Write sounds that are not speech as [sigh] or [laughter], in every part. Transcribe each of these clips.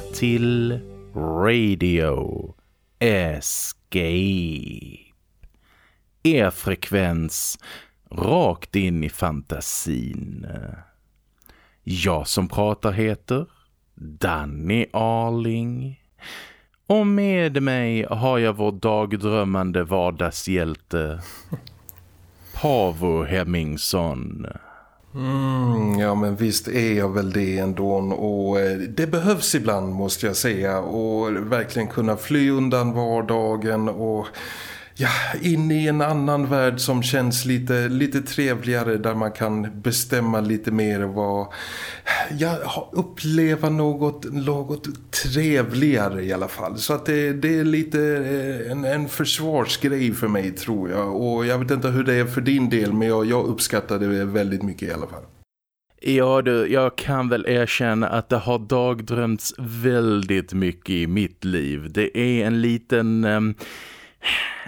Till Radio Escape. Er frekvens rakt in i fantasin. Jag som pratar heter Danny Arling. Och med mig har jag vår dagdrömmande vardagshjälte Pavo Hemmingsson. Mm, ja men visst är jag väl det ändå. Och eh, det behövs ibland måste jag säga. Och verkligen kunna fly undan vardagen och ja, in i en annan värld som känns lite, lite trevligare där man kan bestämma lite mer vad ja, uppleva något, något trevligare i alla fall. Så att det, det är lite eh, en, en försvarsgrej för mig tror jag. Och jag vet inte hur det är för din del men jag, jag uppskattar det väldigt mycket i alla fall. Ja du, jag kan väl erkänna att det har dagdrömts väldigt mycket i mitt liv. Det är en liten... Eh,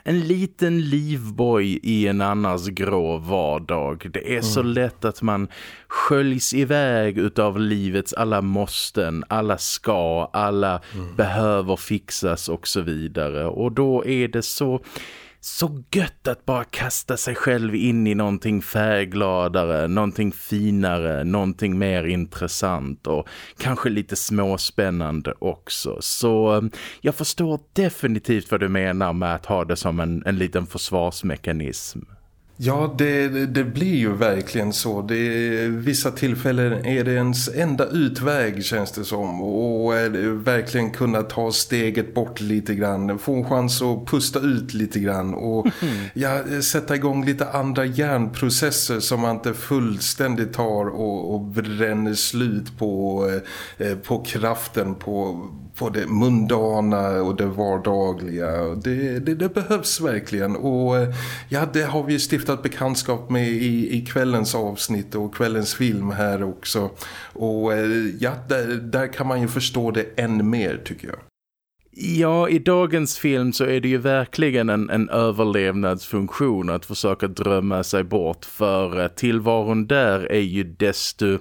en liten livboj i en annars grå vardag. Det är mm. så lätt att man sköljs iväg utav livets alla måsten, alla ska, alla mm. behöver fixas och så vidare. Och då är det så så gött att bara kasta sig själv in i någonting färggladare, någonting finare, någonting mer intressant och kanske lite småspännande också. Så eh, jag förstår definitivt vad du menar med att ha det som en, en liten försvarsmekanism. Ja, det, det blir ju verkligen så. Det, vissa tillfällen är det ens enda utväg känns det som. Och verkligen kunna ta steget bort lite grann. Få en chans att pusta ut lite grann. Och ja, sätta igång lite andra hjärnprocesser som man inte fullständigt tar och, och bränner slut på, eh, på kraften på på det mundana och det vardagliga. Det, det, det, behövs verkligen och ja, det har vi stiftat bekantskap med i, i kvällens avsnitt och kvällens film här också. Och eh, ja, där, där kan man ju förstå det än mer tycker jag. Ja, i dagens film så är det ju verkligen en, en överlevnadsfunktion att försöka drömma sig bort för eh, tillvaron där är ju desto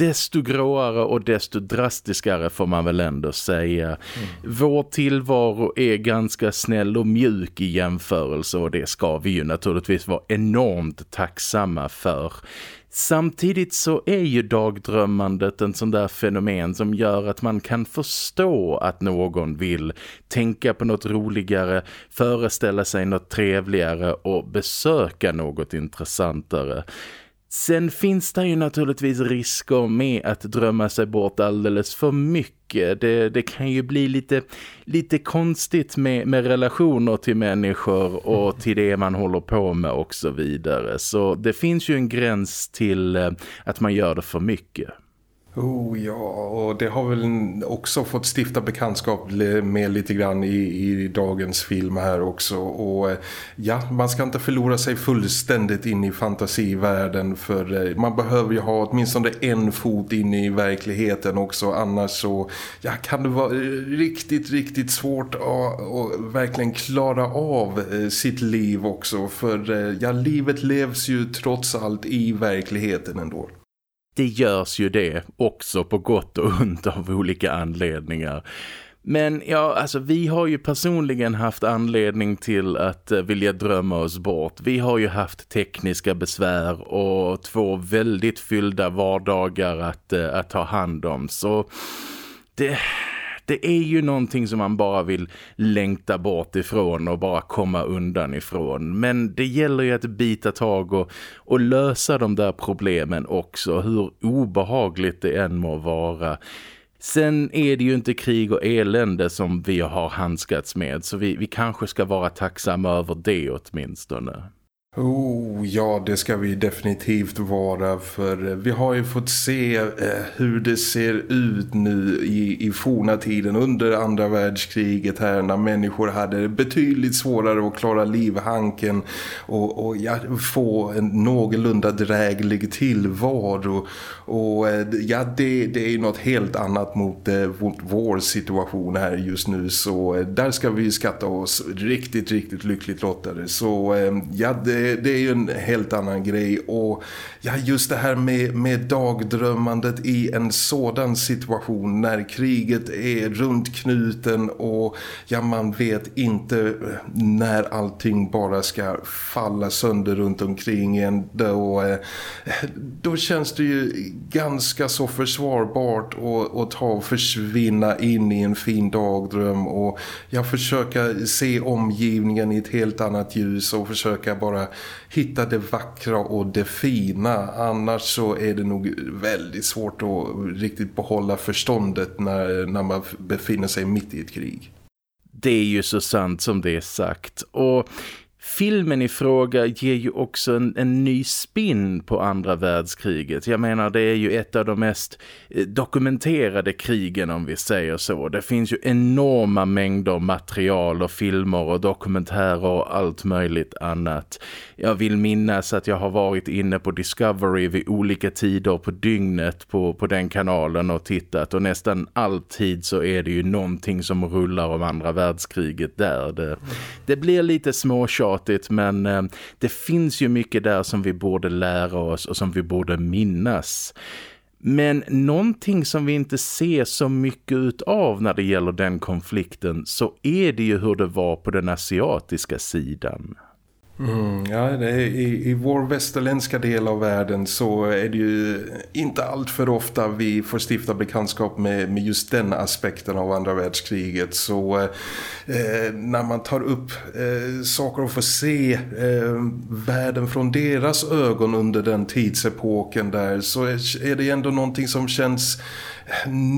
desto gråare och desto drastiskare får man väl ändå säga. Mm. Vår tillvaro är ganska snäll och mjuk i jämförelse och det ska vi ju naturligtvis vara enormt tacksamma för. Samtidigt så är ju dagdrömmandet en sån där fenomen som gör att man kan förstå att någon vill tänka på något roligare, föreställa sig något trevligare och besöka något intressantare. Sen finns det ju naturligtvis risker med att drömma sig bort alldeles för mycket. Det, det kan ju bli lite, lite konstigt med, med relationer till människor och till det man håller på med och så vidare. Så det finns ju en gräns till eh, att man gör det för mycket. Oh ja, och det har väl också fått stifta bekantskap med lite grann i, i dagens film här också. Och eh, ja, man ska inte förlora sig fullständigt in i fantasivärlden för eh, man behöver ju ha åtminstone en fot in i verkligheten också. Annars så ja, kan det vara eh, riktigt, riktigt svårt att, att verkligen klara av sitt liv också. För ja, livet levs ju trots allt i verkligheten ändå det görs ju det också på gott och ont av olika anledningar. Men ja, alltså vi har ju personligen haft anledning till att eh, vilja drömma oss bort. Vi har ju haft tekniska besvär och två väldigt fyllda vardagar att, eh, att ta hand om. Så det, det är ju någonting som man bara vill längta bort ifrån och bara komma undan ifrån. Men det gäller ju att bita tag och, och lösa de där problemen också, hur obehagligt det än må vara. Sen är det ju inte krig och elände som vi har handskats med så vi, vi kanske ska vara tacksamma över det åtminstone. Oh, ja, det ska vi definitivt vara för eh, vi har ju fått se eh, hur det ser ut nu i, i forna tiden under andra världskriget här när människor hade betydligt svårare att klara livhanken och, och ja, få en någorlunda dräglig tillvaro. Och eh, ja, det, det är ju något helt annat mot, eh, mot vår situation här just nu. Så eh, där ska vi skatta oss riktigt, riktigt lyckligt lottade. Så eh, ja, det det, det är ju en helt annan grej. Och ja, just det här med, med dagdrömmandet i en sådan situation när kriget är runt knuten och ja, man vet inte eh, när allting bara ska falla sönder runt omkring en då, eh, då känns det ju ganska så försvarbart att, att ta och försvinna in i en fin dagdröm och jag försöka se omgivningen i ett helt annat ljus och försöka bara hitta det vackra och det fina. Annars så är det nog väldigt svårt att riktigt behålla förståndet när, när man befinner sig mitt i ett krig. Det är ju så sant som det är sagt. Och filmen i fråga ger ju också en, en, ny spin på andra världskriget. Jag menar det är ju ett av de mest eh, dokumenterade krigen om vi säger så. Det finns ju enorma mängder material och filmer och dokumentärer och allt möjligt annat. Jag vill minnas att jag har varit inne på Discovery vid olika tider på dygnet på, på den kanalen och tittat och nästan alltid så är det ju någonting som rullar om andra världskriget där. Det, det blir lite småtjat tjatigt men eh, det finns ju mycket där som vi borde lära oss och som vi borde minnas. Men någonting som vi inte ser så mycket av när det gäller den konflikten så är det ju hur det var på den asiatiska sidan. Mm, ja, det är, i, I vår västerländska del av världen så är det ju inte allt för ofta vi får stifta bekantskap med, med just den aspekten av andra världskriget. Så eh, eh när man tar upp eh, saker och får se eh, världen från deras ögon under den tidsepoken där så är, är det ändå någonting som känns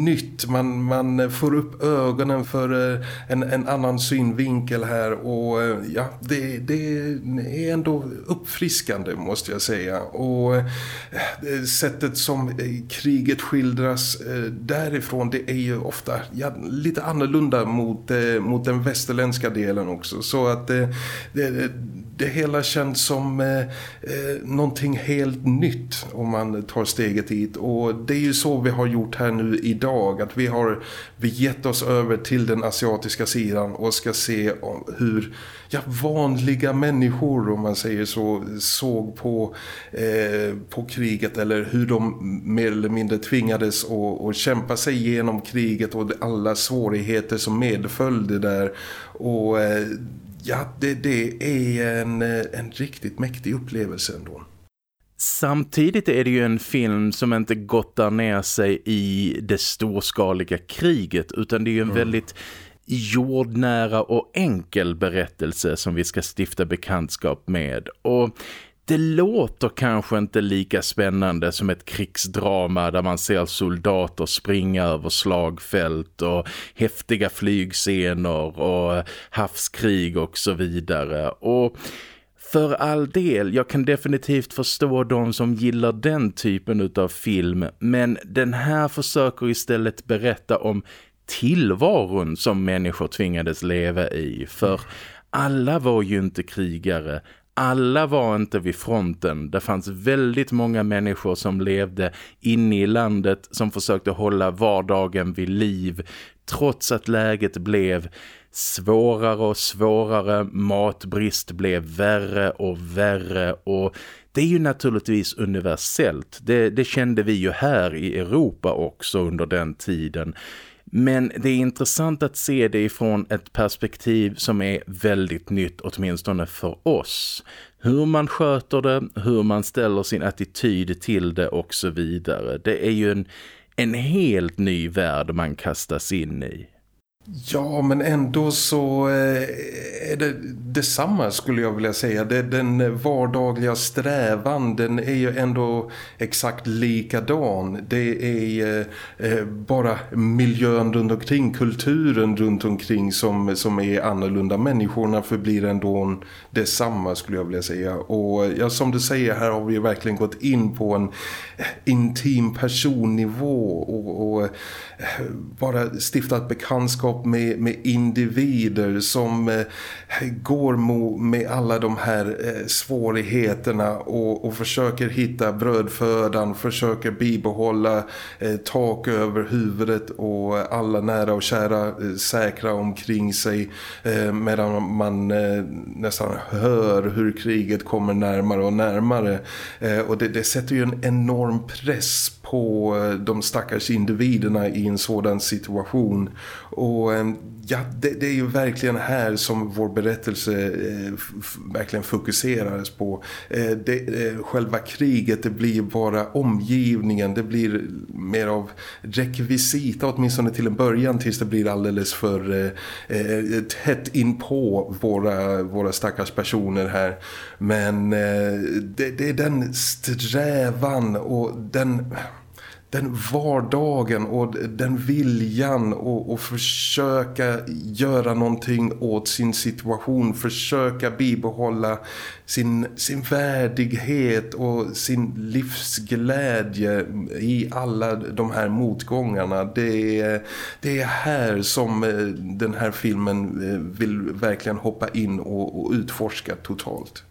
nytt. Man, man får upp ögonen för eh, en, en annan synvinkel här och eh, ja, det, det är ändå uppfriskande måste jag säga. Och eh, sättet som kriget skildras därifrån det är ju ofta ja, lite annorlunda mot, mot den västerländska delen också. Så att det, det, hela känns som eh, eh, någonting helt nytt om man tar steget hit. Och det är ju så vi har gjort här nu idag. Att vi har vi gett oss över till den asiatiska sidan och ska se hur ja, vanliga människor om man säger så såg på, eh, på kriget eller hur de mer eller mindre tvingades att, att kämpa sig igenom kriget och alla svårigheter som medföljde där och eh, ja, det, det är en, en riktigt mäktig upplevelse ändå. Samtidigt är det ju en film som inte gottar ner sig i det storskaliga kriget utan det är ju en mm. väldigt jordnära och enkel berättelse som vi ska stifta bekantskap med. Och det låter kanske inte lika spännande som ett krigsdrama där man ser soldater springa över slagfält och häftiga flygscener och havskrig och så vidare. Och för all del, jag kan definitivt förstå de som gillar den typen av film men den här försöker istället berätta om tillvaron som människor tvingades leva i för alla var ju inte krigare, alla var inte vid fronten. Det fanns väldigt många människor som levde inne i landet som försökte hålla vardagen vid liv trots att läget blev svårare och svårare. Matbrist blev värre och värre och det är ju naturligtvis universellt. Det, det kände vi ju här i Europa också under den tiden. Men det är intressant att se det ifrån ett perspektiv som är väldigt nytt åtminstone för oss. Hur man sköter det, hur man ställer sin attityd till det och så vidare. Det är ju en, en helt ny värld man kastas in i. Ja, men ändå så eh, är det detsamma skulle jag vilja säga. Det, den vardagliga strävan, den är ju ändå exakt likadan. Det är eh, eh bara miljön runt omkring, kulturen runt omkring som, som är annorlunda. Människorna förblir ändå detsamma skulle jag vilja säga. Och ja, som du säger, här har vi verkligen gått in på en eh, intim personnivå och, och bara stiftat bekantskap med, med individer som eh, går mo, med alla de här eh, svårigheterna och, och försöker hitta brödfödan, försöker bibehålla eh, tak över huvudet och alla nära och kära eh, säkra omkring sig eh, medan man eh, nästan hör hur kriget kommer närmare och närmare. Eh, och det, det sätter ju en enorm press på eh, de stackars individerna i en sådan situation och eh, ja, det, det, är ju verkligen här som vår berättelse eh, verkligen fokuserades på. Eh, det, eh, själva kriget, det blir bara omgivningen, det blir mer av rekvisita åtminstone till en början tills det blir alldeles för eh, eh tätt in på våra, våra stackars personer här. Men eh, det, det är den strävan och den den vardagen och den viljan och, och försöka göra någonting åt sin situation, försöka bibehålla sin, sin värdighet och sin livsglädje i alla de här motgångarna. Det är, det är här som eh, den här filmen eh, vill verkligen hoppa in och, och utforska totalt.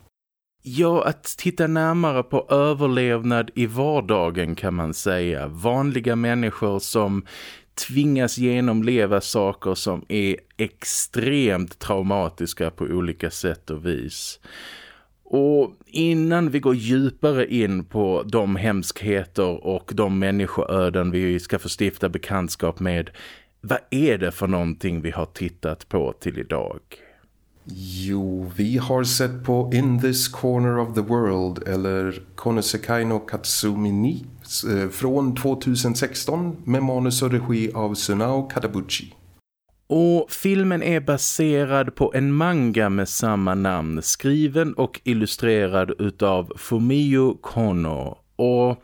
Ja, att titta närmare på överlevnad i vardagen kan man säga. Vanliga människor som tvingas genomleva saker som är extremt traumatiska på olika sätt och vis. Och innan vi går djupare in på de hemskheter och de människoöden vi ska få stifta bekantskap med, vad är det för någonting vi har tittat på till idag? Jo, vi har sett på In This Corner of the World eller Konosekai no Katsumi ni eh, från 2016 med manus och regi av Sunao Katabuchi. Och filmen är baserad på en manga med samma namn, skriven och illustrerad utav Fumio Kono. Och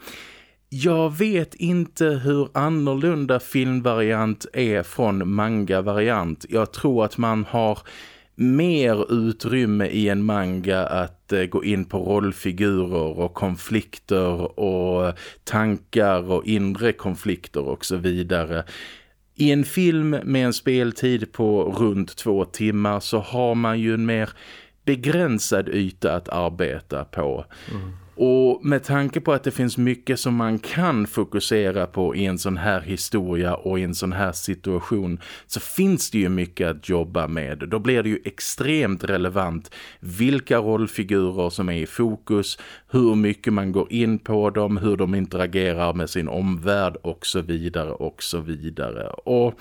jag vet inte hur annorlunda filmvariant är från manga-variant. Jag tror att man har mer utrymme i en manga att eh, gå in på rollfigurer och konflikter och tankar och inre konflikter och så vidare. I en film med en speltid på runt två timmar så har man ju en mer begränsad yta att arbeta på. Mm. Och med tanke på att det finns mycket som man kan fokusera på i en sån här historia och i en sån här situation så finns det ju mycket att jobba med. Då blir det ju extremt relevant vilka rollfigurer som är i fokus, hur mycket man går in på dem, hur de interagerar med sin omvärld och så vidare och så vidare. Och...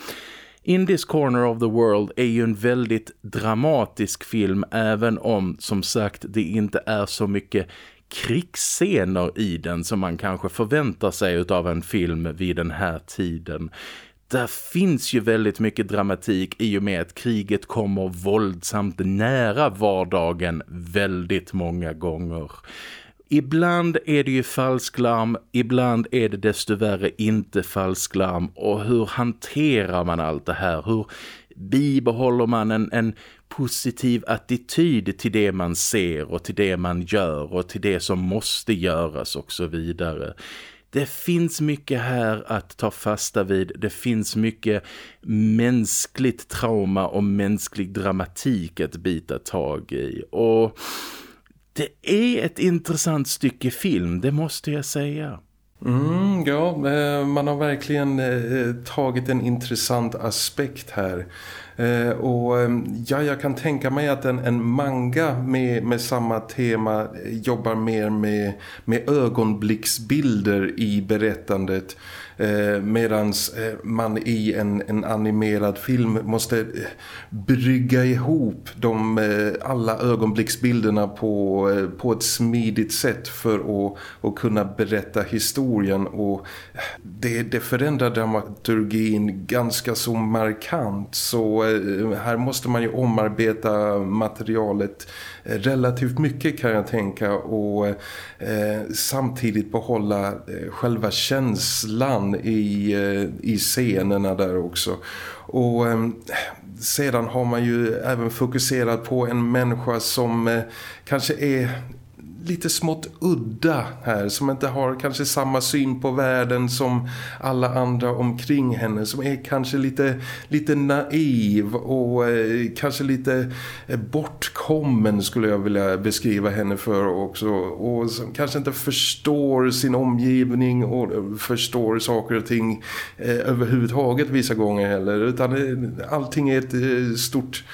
In this corner of the world är ju en väldigt dramatisk film även om som sagt det inte är så mycket krigsscener i den som man kanske förväntar sig av en film vid den här tiden. Där finns ju väldigt mycket dramatik i och med att kriget kommer våldsamt nära vardagen väldigt många gånger. Ibland är det ju falsklarm, ibland är det desto värre inte falsklarm och hur hanterar man allt det här? Hur bibehåller man en, en positiv attityd till det man ser och till det man gör och till det som måste göras och så vidare. Det finns mycket här att ta fasta vid. Det finns mycket mänskligt trauma och mänsklig dramatik att bita tag i. Och det är ett intressant stycke film, det måste jag säga. Mm, ja, eh, man har verkligen eh, tagit en intressant aspekt här. Eh, och ja, jag kan tänka mig att en, en manga med, med samma tema jobbar mer med, med ögonblicksbilder i berättandet eh, medans eh, man i en, en animerad film måste eh, brygga ihop de, eh, alla ögonblicksbilderna på, på ett smidigt sätt för att, att kunna berätta historien. Och det, det förändrar dramaturgin ganska så markant. Så här måste man ju omarbeta materialet relativt mycket kan jag tänka och eh, samtidigt behålla eh, själva känslan i, eh, i scenerna där också. Och eh, sedan har man ju även fokuserat på en människa som eh, kanske är lite smått udda här som inte har kanske samma syn på världen som alla andra omkring henne som är kanske lite, lite naiv och eh, kanske lite eh, bortkommen skulle jag vilja beskriva henne för också. Och som kanske inte förstår sin omgivning och förstår saker och ting eh, överhuvudtaget vissa gånger heller utan eh, allting är ett eh, stort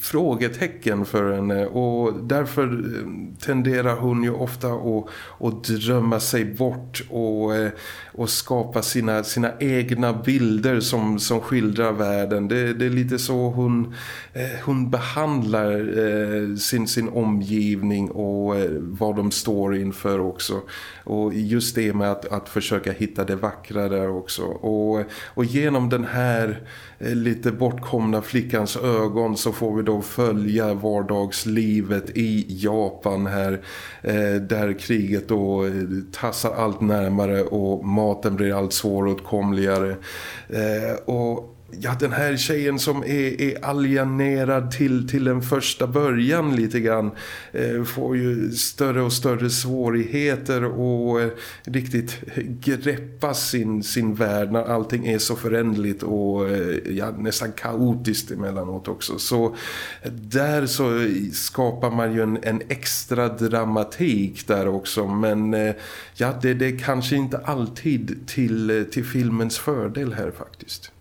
frågetecken för henne. Och därför eh, tenderar hon ju ofta att, att drömma sig bort. Och, eh, och skapa sina, sina egna bilder som, som skildrar världen. Det, det är lite så hon, eh, hon behandlar eh, sin, sin omgivning och eh, vad de står inför också. Och just det med att, att försöka hitta det vackra där också. Och, och genom den här eh, lite bortkomna flickans ögon så får vi då följa vardagslivet i Japan här eh, där kriget då tassar allt närmare och maten blir allt svåråtkomligare. Eh, och ja, den här tjejen som är, är alienerad till, till den första början lite grann eh, får ju större och större svårigheter och eh, riktigt greppa sin, sin värld när allting är så förändligt och eh, ja, nästan kaotiskt emellanåt också. Så där så skapar man ju en, en extra dramatik där också men eh, ja, det, det är kanske inte alltid till, till filmens fördel här faktiskt.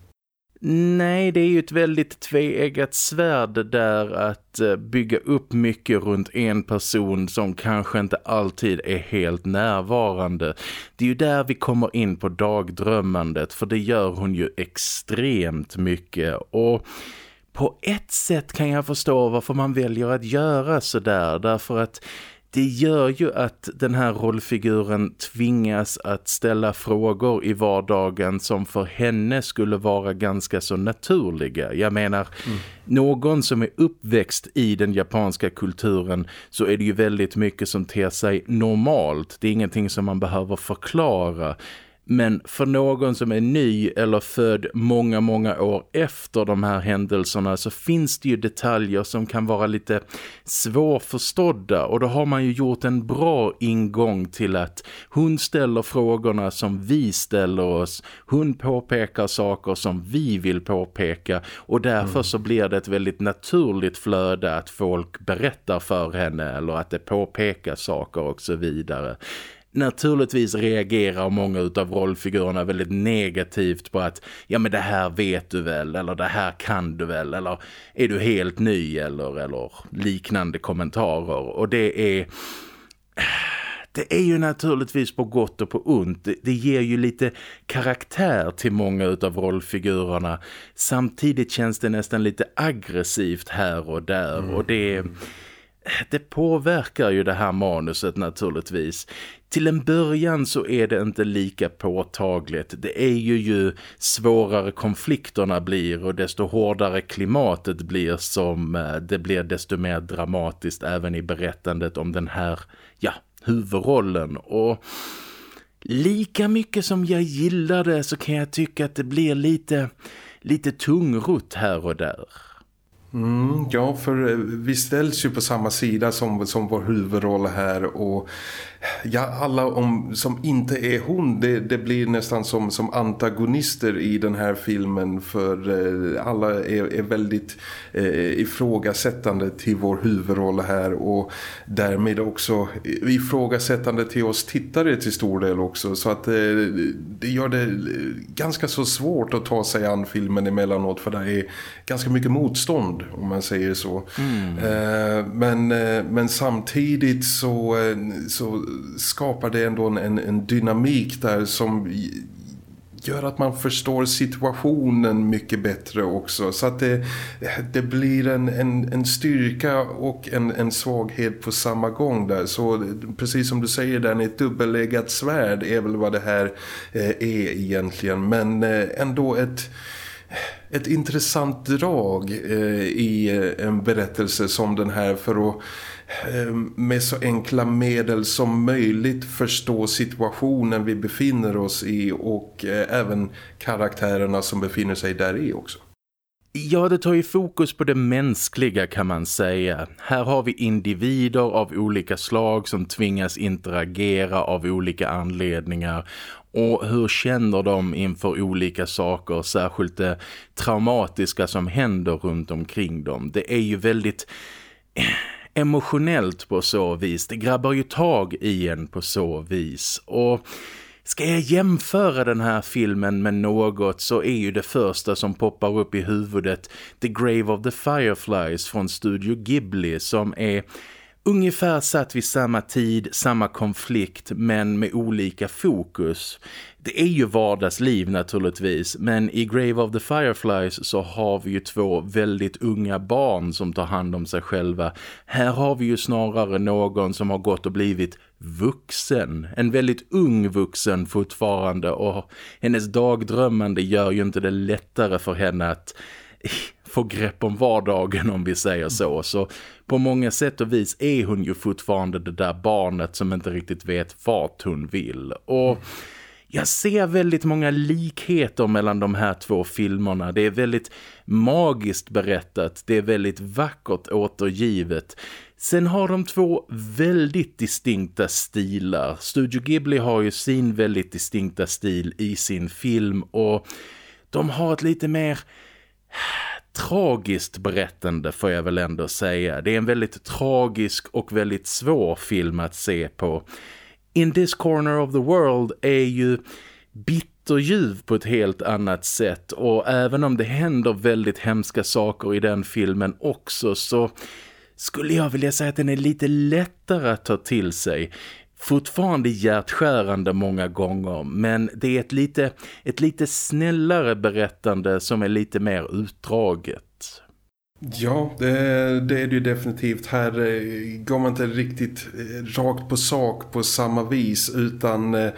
Nej, det är ju ett väldigt tveeggat svärd där att eh, bygga upp mycket runt en person som kanske inte alltid är helt närvarande. Det är ju där vi kommer in på dagdrömmandet för det gör hon ju extremt mycket och... På ett sätt kan jag förstå varför man väljer att göra så där därför att det gör ju att den här rollfiguren tvingas att ställa frågor i vardagen som för henne skulle vara ganska så naturliga. Jag menar, mm. någon som är uppväxt i den japanska kulturen så är det ju väldigt mycket som ter sig normalt. Det är ingenting som man behöver förklara. Men för någon som är ny eller född många, många år efter de här händelserna så finns det ju detaljer som kan vara lite svårförstådda och då har man ju gjort en bra ingång till att hon ställer frågorna som vi ställer oss. Hon påpekar saker som vi vill påpeka och därför mm. så blir det ett väldigt naturligt flöde att folk berättar för henne eller att det påpekas saker och så vidare. Naturligtvis reagerar många av rollfigurerna väldigt negativt på att ja men det här vet du väl eller det här kan du väl eller är du helt ny eller, eller liknande kommentarer och det är det är ju naturligtvis på gott och på ont. Det, ger ju lite karaktär till många av rollfigurerna. Samtidigt känns det nästan lite aggressivt här och där. Mm. Och det, det påverkar ju det här manuset naturligtvis. Till en början så är det inte lika påtagligt. Det är ju ju svårare konflikterna blir och desto hårdare klimatet blir som eh, det blir desto mer dramatiskt även i berättandet om den här, ja, huvudrollen. Och lika mycket som jag gillar det så kan jag tycka att det blir lite, lite tungrott här och där. Mm, ja, för eh, vi ställs ju på samma sida som, som vår huvudroll här och ja, alla om, som inte är hon, det, det blir nästan som, som antagonister i den här filmen för eh, alla är, är väldigt eh, ifrågasättande till vår huvudroll här och därmed också ifrågasättande till oss tittare till stor del också så att eh, det gör det ganska så svårt att ta sig an filmen emellanåt för det är ganska mycket motstånd om man säger så. Mm. Eh, men, eh, men samtidigt så, eh, så skapar det ändå en, en dynamik där som gör att man förstår situationen mycket bättre också. Så att det, det blir en, en, en styrka och en, en svaghet på samma gång där. Så precis som du säger där, ett dubbelläggat svärd är väl vad det här eh, är egentligen. Men eh, ändå ett ett intressant drag eh, i eh, en berättelse som den här för att Ehm, med så enkla medel som möjligt förstå situationen vi befinner oss i och eh, även karaktärerna som befinner sig där i också. Ja, det tar ju fokus på det mänskliga kan man säga. Här har vi individer av olika slag som tvingas interagera av olika anledningar. Och hur känner de inför olika saker, särskilt det traumatiska som händer runt omkring dem. Det är ju väldigt eh, emotionellt på så vis. Det grabbar ju tag i en på så vis. Och Ska jag jämföra den här filmen med något så är ju det första som poppar upp i huvudet The Grave of the Fireflies från Studio Ghibli som är ungefär satt vid samma tid, samma konflikt men med olika fokus. Det är ju vardagsliv naturligtvis men i Grave of the Fireflies så har vi ju två väldigt unga barn som tar hand om sig själva. Här har vi ju snarare någon som har gått och blivit vuxen. En väldigt ung vuxen fortfarande och hennes dagdrömmande gör ju inte det lättare för henne att [laughs] få grepp om vardagen om vi säger så. Så på många sätt och vis är hon ju fortfarande det där barnet som inte riktigt vet vart hon vill. Och jag ser väldigt många likheter mellan de här två filmerna. Det är väldigt magiskt berättat, det är väldigt vackert återgivet. Sen har de två väldigt distinkta stilar. Studio Ghibli har ju sin väldigt distinkta stil i sin film och de har ett lite mer tragiskt berättande får jag väl ändå säga. Det är en väldigt tragisk och väldigt svår film att se på. In this corner of the world är ju bitterljuv på ett helt annat sätt och även om det händer väldigt hemska saker i den filmen också så skulle jag vilja säga att den är lite lättare att ta till sig. Fortfarande hjärtskärande många gånger men det är ett lite, ett lite snällare berättande som är lite mer utdraget. Ja, det, det, är det ju definitivt. Här eh, går man inte riktigt eh, rakt på sak på samma vis utan eh,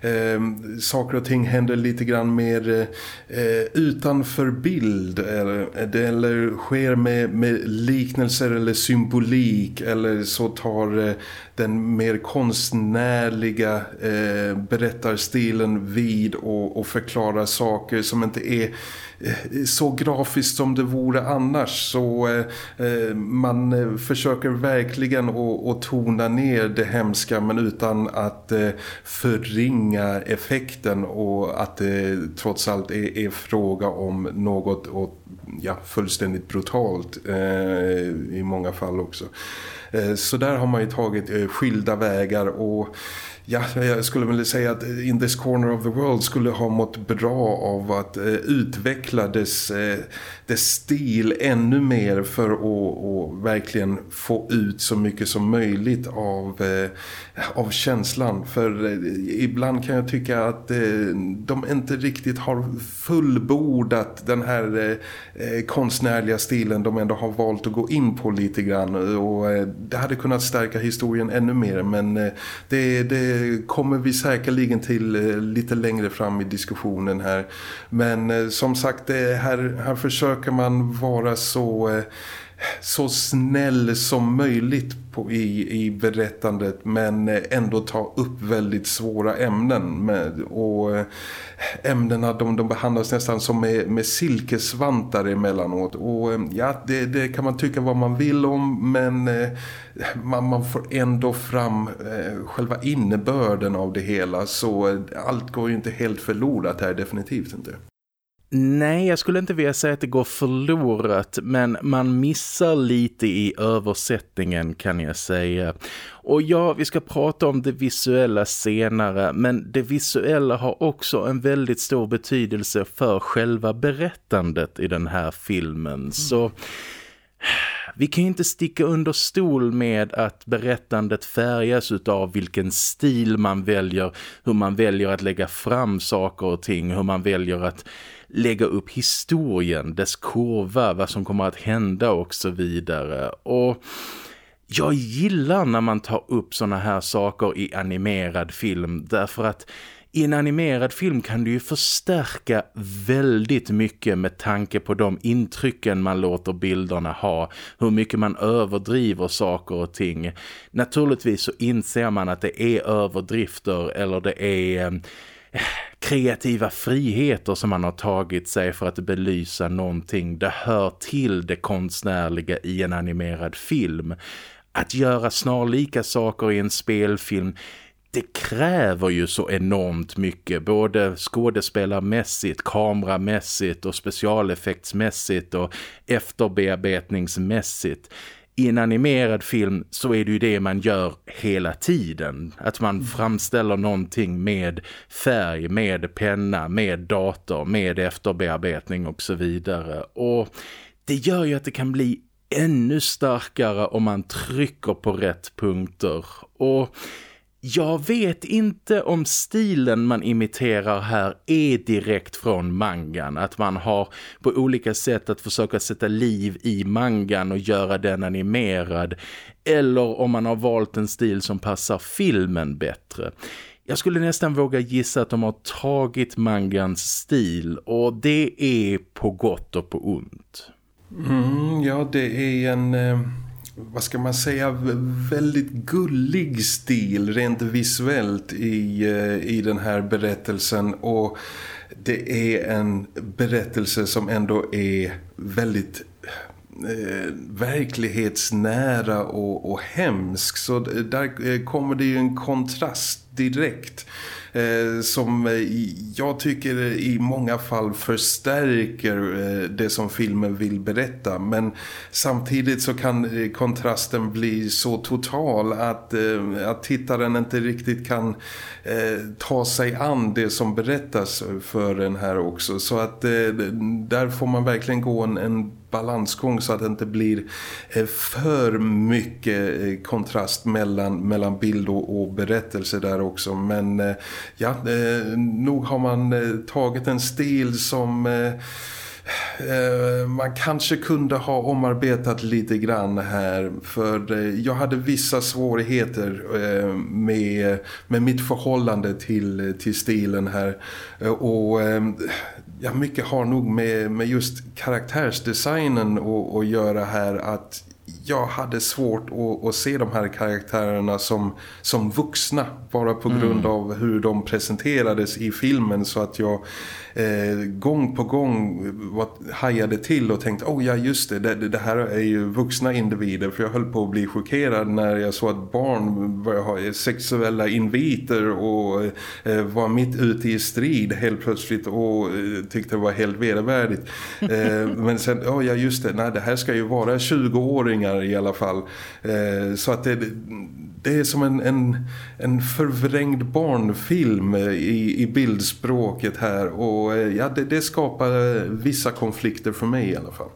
eh, saker och ting händer lite grann mer eh, eh utanför bild eller, eller sker med, med liknelser eller symbolik eller så tar eh, den mer konstnärliga eh, berättarstilen vid och, och förklara saker som inte är eh, så grafiskt som det vore annars. Så eh, eh man eh, försöker verkligen att tona ner det hemska men utan att eh, förringa effekten och att det trots allt är, är fråga om något ja, fullständigt brutalt eh, i många fall också. Eh, så där har man ju tagit eh, skilda vägar och ja, jag skulle väl säga att eh, In this corner of the world skulle ha mått bra av att eh, utveckla dess, eh, dess stil ännu mer för att och verkligen få ut så mycket som möjligt av, eh, av känslan. För eh, ibland kan jag tycka att eh, de inte riktigt har fullbordat den här eh, eh konstnärliga stilen de ändå har valt att gå in på lite grann. Och eh, det hade kunnat stärka historien ännu mer men det, det kommer vi säkerligen till eh, lite längre fram i diskussionen här. Men eh, som sagt, här, här försöker man vara så eh, så snäll som möjligt på, i, i berättandet men ändå ta upp väldigt svåra ämnen med, och eh, ämnena de, de behandlas nästan som med, med silkesvantar emellanåt och eh, ja det, det kan man tycka vad man vill om men eh, man, man får ändå fram själva innebörden av det hela så allt går ju inte helt förlorat här definitivt inte. Nej, jag skulle inte vilja säga att det går förlorat men man missar lite i översättningen kan jag säga. Och ja, vi ska prata om det visuella senare men det visuella har också en väldigt stor betydelse för själva berättandet i den här filmen. Mm. Så vi kan ju inte sticka under stol med att berättandet färgas av vilken stil man väljer, hur man väljer att lägga fram saker och ting, hur man väljer att lägga upp historien, dess kurva, vad som kommer att hända och så vidare. Och jag gillar när man tar upp såna här saker i animerad film därför att i en animerad film kan du ju förstärka väldigt mycket med tanke på de intrycken man låter bilderna ha. Hur mycket man överdriver saker och ting. Naturligtvis så inser man att det är överdrifter eller det är eh, kreativa friheter som man har tagit sig för att belysa någonting. Det hör till det konstnärliga i en animerad film. Att göra snarlika saker i en spelfilm det kräver ju så enormt mycket, både skådespelarmässigt, kameramässigt och specialeffektsmässigt och efterbearbetningsmässigt. I en animerad film så är det ju det man gör hela tiden. Att man mm. framställer någonting med färg, med penna, med dator, med efterbearbetning och så vidare. Och det gör ju att det kan bli ännu starkare om man trycker på rätt punkter. Och jag vet inte om stilen man imiterar här är direkt från mangan. Att man har på olika sätt att försöka sätta liv i mangan och göra den animerad. Eller om man har valt en stil som passar filmen bättre. Jag skulle nästan våga gissa att de har tagit mangans stil och det är på gott och på ont. Mm, ja, det är en... Eh vad ska man säga, väldigt gullig stil rent visuellt i, eh, i den här berättelsen. Och det är en berättelse som ändå är väldigt eh, verklighetsnära och, och hemsk. Så där eh, kommer det ju en kontrast direkt. eh, Eh, som eh, jag tycker i många fall förstärker eh, det som filmen vill berätta. Men samtidigt så kan kontrasten bli så total att, att tittaren inte riktigt kan ta sig an det som berättas för den här också. Så att där får man verkligen gå en, en balansgång så att det inte blir eh, för mycket eh, kontrast mellan, mellan bild och, och berättelse där också. Men eh, ja, nog har man tagit en stil som man kanske kunde ha omarbetat lite grann här för jag hade vissa svårigheter med, med mitt förhållande till, till stilen här och ja, mycket har nog med, med just karaktärsdesignen att, att göra här att jag hade svårt att, att, se de här karaktärerna som, som vuxna bara på grund mm. av hur de presenterades i filmen så att jag eh, gång på gång var, hajade till och tänkte, oh ja just det, det, det, här är ju vuxna individer för jag höll på att bli chockerad när jag såg att barn började ha sexuella inviter och eh, var mitt ute i strid helt plötsligt och eh, tyckte det var helt vedervärdigt. Eh, [laughs] men sen, oh ja just det, nej det här ska ju vara 20-åringar i alla fall. Eh, så att det, det är som en, en, en förvrängd barnfilm eh, i, i bildspråket här och och ja, det, det skapar eh, vissa konflikter för mig i alla fall.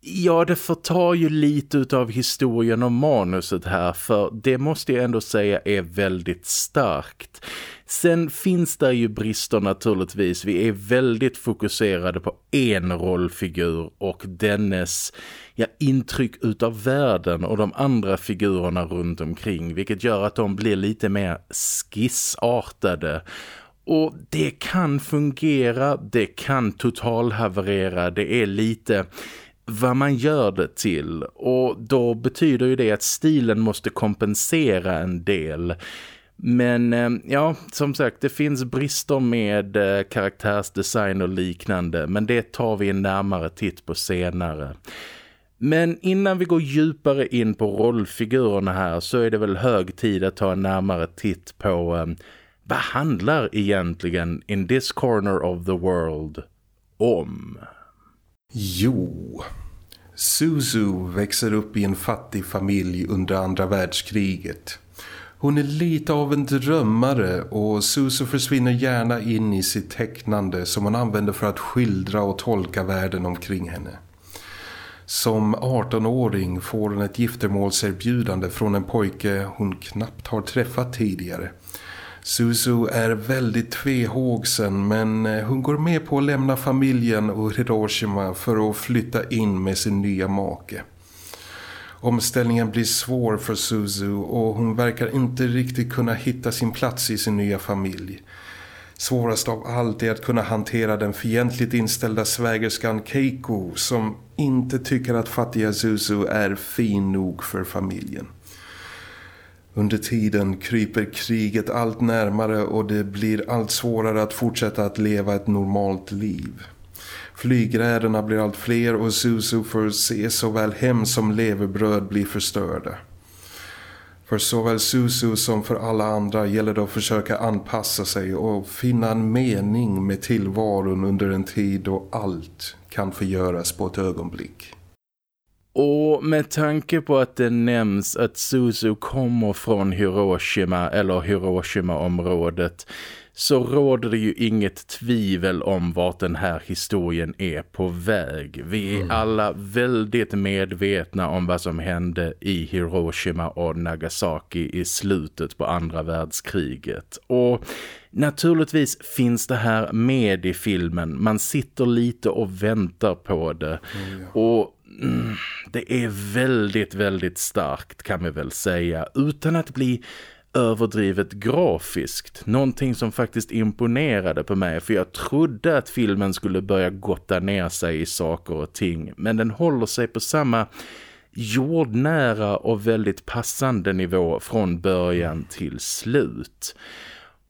Ja, det förtar ju lite av historien och manuset här för det måste jag ändå säga är väldigt starkt. Sen finns det ju brister naturligtvis. Vi är väldigt fokuserade på en rollfigur och dennes ja, intryck utav världen och de andra figurerna runt omkring vilket gör att de blir lite mer skissartade och det kan fungera, det kan totalhaverera, det är lite vad man gör det till. Och då betyder ju det att stilen måste kompensera en del. Men eh, ja, som sagt, det finns brister med eh, karaktärsdesign och liknande. Men det tar vi en närmare titt på senare. Men innan vi går djupare in på rollfigurerna här så är det väl hög tid att ta en närmare titt på eh, handlar egentligen In This Corner of the World om? Jo, Suzu växer upp i en fattig familj under andra världskriget. Hon är lite av en drömmare och Suzu försvinner gärna in i sitt tecknande som hon använder för att skildra och tolka världen omkring henne. Som 18-åring får hon ett giftermålserbjudande från en pojke hon knappt har träffat tidigare- Suzu är väldigt tvehågsen men eh, hon går med på att lämna familjen och Hiroshima för att flytta in med sin nya make. Omställningen blir svår för Suzu och hon verkar inte riktigt kunna hitta sin plats i sin nya familj. Svårast av allt är att kunna hantera den fientligt inställda svägerskan Keiko som inte tycker att fattiga Suzu är fin nog för familjen. Under tiden kryper kriget allt närmare och det blir allt svårare att fortsätta att leva ett normalt liv. Flygräderna blir allt fler och Susu får se såväl hem som levebröd bli förstörda. För såväl Susu som för alla andra gäller det att försöka anpassa sig och finna en mening med tillvaron under en tid då allt kan förgöras på ett ögonblick. Och med tanke på att det nämns att Suzu kommer från Hiroshima eller Hiroshima-området så råder det ju inget tvivel om vart den här historien är på väg. Vi är mm. alla väldigt medvetna om vad som hände i Hiroshima och Nagasaki i slutet på andra världskriget. Och naturligtvis finns det här med i filmen. Man sitter lite och väntar på det. Mm, ja. Och mm, det är väldigt, väldigt starkt kan vi väl säga. Utan att bli överdrivet grafiskt. Någonting som faktiskt imponerade på mig för jag trodde att filmen skulle börja gotta ner sig i saker och ting. Men den håller sig på samma jordnära och väldigt passande nivå från början till slut.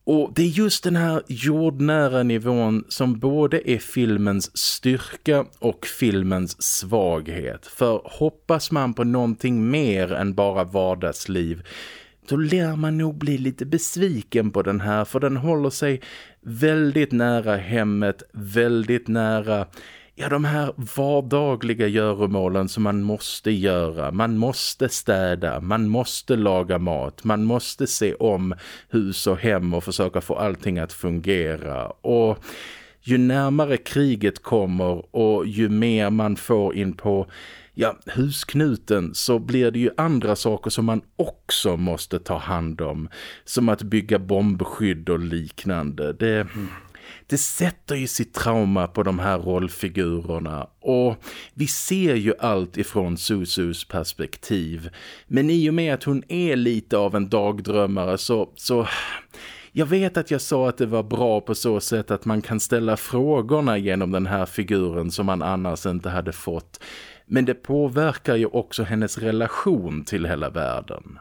Och det är just den här jordnära nivån som både är filmens styrka och filmens svaghet. För hoppas man på någonting mer än bara vardagsliv då lär man nog bli lite besviken på den här för den håller sig väldigt nära hemmet, väldigt nära ja, de här vardagliga göromålen som man måste göra. Man måste städa, man måste laga mat, man måste se om hus och hem och försöka få allting att fungera. Och ju närmare kriget kommer och ju mer man får in på ja, husknuten så blir det ju andra saker som man också måste ta hand om. Som att bygga bombskydd och liknande. Det, mm det sätter ju sitt trauma på de här rollfigurerna. Och vi ser ju allt ifrån Susus perspektiv. Men i och med att hon är lite av en dagdrömmare så... så jag vet att jag sa att det var bra på så sätt att man kan ställa frågorna genom den här figuren som man annars inte hade fått. Men det påverkar ju också hennes relation till hela världen.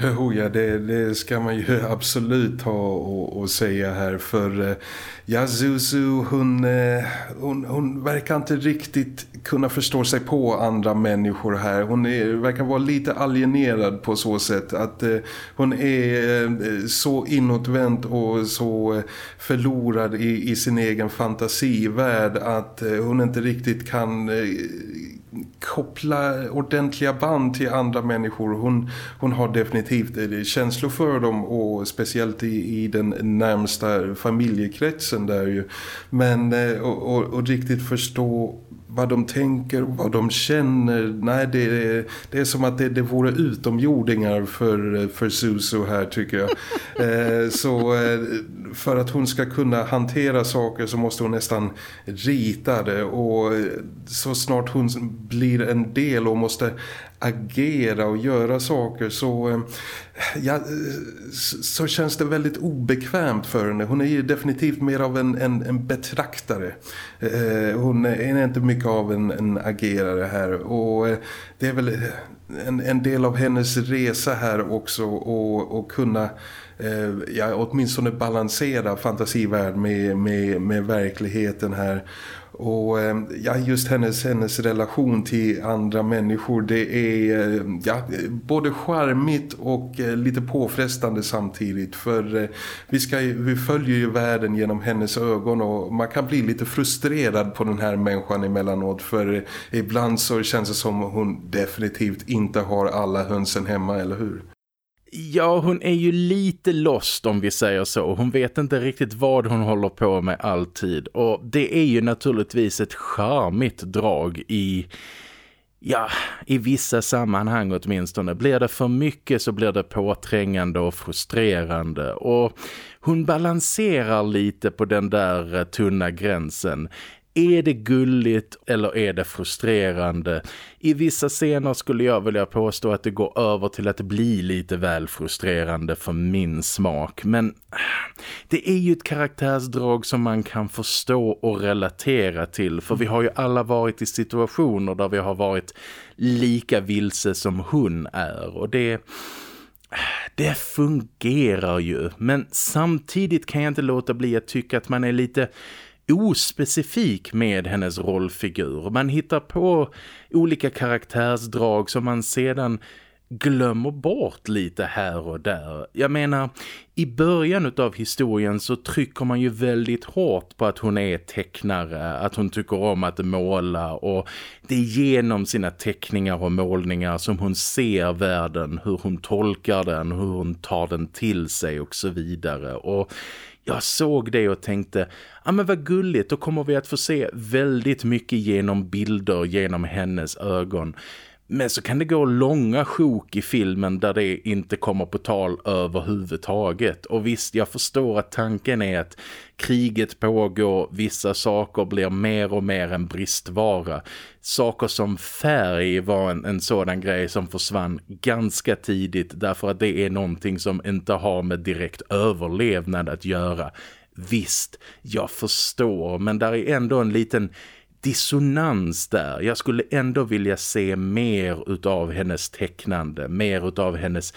Oh ja, det, det, ska man ju [laughs] absolut ha och, och säga här för eh, ja, Zuzu hon, eh, hon, hon verkar inte riktigt kunna förstå sig på andra människor här. Hon är, verkar vara lite alienerad på så sätt att eh, hon är eh, så inåtvänd och så förlorad i, i sin egen fantasivärld att eh, hon inte riktigt kan eh, koppla ordentliga band till andra människor. Hon, hon har definitivt eh, känslor för dem och speciellt i, i den närmsta familjekretsen där ju. Men eh, och, och, och riktigt förstå vad de tänker och vad de känner. Nej, det är, det är som att det, det vore utomjordingar för, för Susu här tycker jag. [laughs] eh, så eh, för att hon ska kunna hantera saker så måste hon nästan rita det. Och så snart hon blir en del och måste agera och göra saker så, eh, ja, så känns det väldigt obekvämt för henne. Hon är ju definitivt mer av en, en, en betraktare. Eh, hon är inte mycket av en, en agerare här och eh, det är väl en, en del av hennes resa här också att kunna ja, åtminstone balansera fantasivärld med, med, med verkligheten här och eh, ja, just hennes, hennes relation till andra människor det är eh, ja, både charmigt och eh, lite påfrestande samtidigt. För vi, ska, vi följer ju världen genom hennes ögon och man kan bli lite frustrerad på den här människan emellanåt. För ibland så känns det som hon definitivt inte har alla hönsen hemma, eller hur? Ja, hon är ju lite lost om vi säger så. Hon vet inte riktigt vad hon håller på med alltid. Och det är ju naturligtvis ett charmigt drag i... Ja, i vissa sammanhang åtminstone. Blir det för mycket så blir det påträngande och frustrerande. Och hon balanserar lite på den där eh, tunna gränsen. Är det gulligt eller är det frustrerande? I vissa scener skulle jag vilja påstå att det går över till att bli lite väl frustrerande för min smak. Men ah, det är ju ett karaktärsdrag som man kan förstå och relatera till. För vi har ju alla varit i situationer där vi har varit lika vilse som hon är. Och det ah, det fungerar ju. Men samtidigt kan jag inte låta bli att tycka att man är lite ospecifik med hennes rollfigur. Man hittar på olika karaktärsdrag som man sedan glömmer bort lite här och där. Jag menar, i början av historien så trycker man ju väldigt hårt på att hon är tecknare, att hon tycker om att måla och det är genom sina teckningar och målningar som hon ser världen, hur hon tolkar den, hur hon tar den till sig och så vidare. Och jag såg det och tänkte, ja men vad gulligt, då kommer vi att få se väldigt mycket genom bilder, genom hennes ögon. Men så kan det gå långa sjok i filmen där det inte kommer på tal överhuvudtaget. Och visst, jag förstår att tanken är att kriget pågår, vissa saker blir mer och mer en bristvara. Saker som färg var en, en sådan grej som försvann ganska tidigt därför att det är någonting som inte har med direkt överlevnad att göra. Visst, jag förstår, men där är ändå en liten dissonans där. Jag skulle ändå vilja se mer utav hennes tecknande, mer utav hennes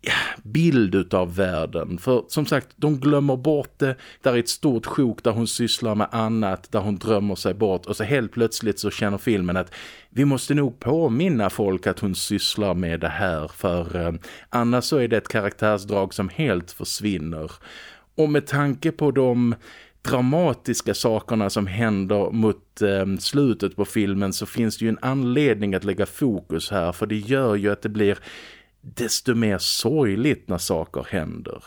ja, bild utav världen. För som sagt, de glömmer bort det. Där är ett stort sjok där hon sysslar med annat, där hon drömmer sig bort. Och så helt plötsligt så känner filmen att vi måste nog påminna folk att hon sysslar med det här. För eh, annars så är det ett karaktärsdrag som helt försvinner. Och med tanke på de dramatiska sakerna som händer mot eh, slutet på filmen så finns det ju en anledning att lägga fokus här för det gör ju att det blir desto mer sorgligt när saker händer.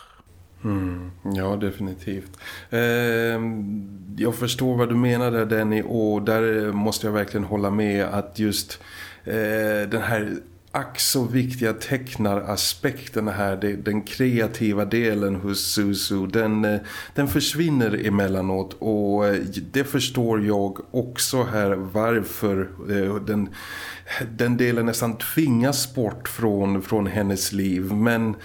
Mm, ja, definitivt. Eh, jag förstår vad du menar där Danny och där måste jag verkligen hålla med att just eh, den här ack så viktiga tecknaraspekten här, det, den kreativa delen hos Suzu, den, eh, den försvinner emellanåt och eh, det förstår jag också här varför eh, den, den delen nästan tvingas bort från, från hennes liv. Men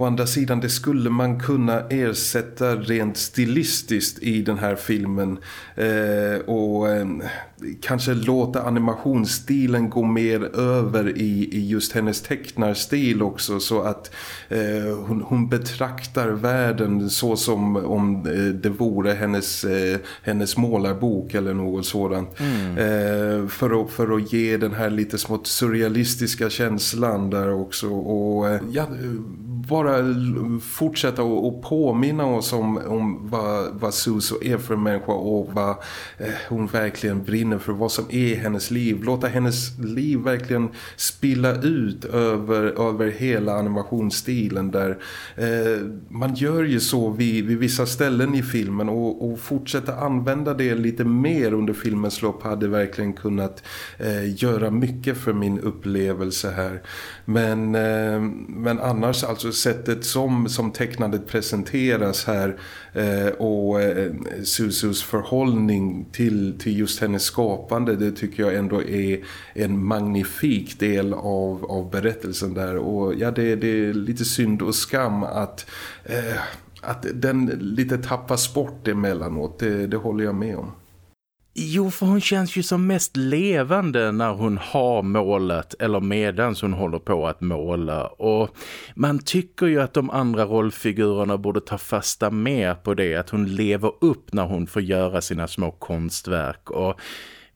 Å andra sidan, det skulle man kunna ersätta rent stilistiskt i den här filmen eh, och eh, kanske låta animationsstilen gå mer över i, i just hennes tecknarstil också så att eh, hon, hon, betraktar världen så som om eh, det vore hennes, eh, hennes målarbok eller något sådant mm. Eh, för, att, för att ge den här lite smått surrealistiska känslan där också och ja, bara fortsätta och, påminna oss om, om vad, vad Suso är för människa och vad eh, hon verkligen brinner för, vad som är hennes liv. Låta hennes liv verkligen spilla ut över, över hela animationsstilen där eh, man gör ju så vid, vid vissa ställen i filmen och, och fortsätta använda det lite mer under filmens lopp hade verkligen kunnat eh, göra mycket för min upplevelse här. Men, eh, men annars alltså sättet som, som tecknandet presenteras här eh, och eh, Susus förhållning till, till just hennes skapande det tycker jag ändå är en magnifik del av, av berättelsen där och ja det, det är lite synd och skam att, eh, att den lite tappas bort emellanåt, det, det håller jag med om. Jo, för hon känns ju som mest levande när hon har målat eller medans hon håller på att måla. Och man tycker ju att de andra rollfigurerna borde ta fasta mer på det, att hon lever upp när hon får göra sina små konstverk. Och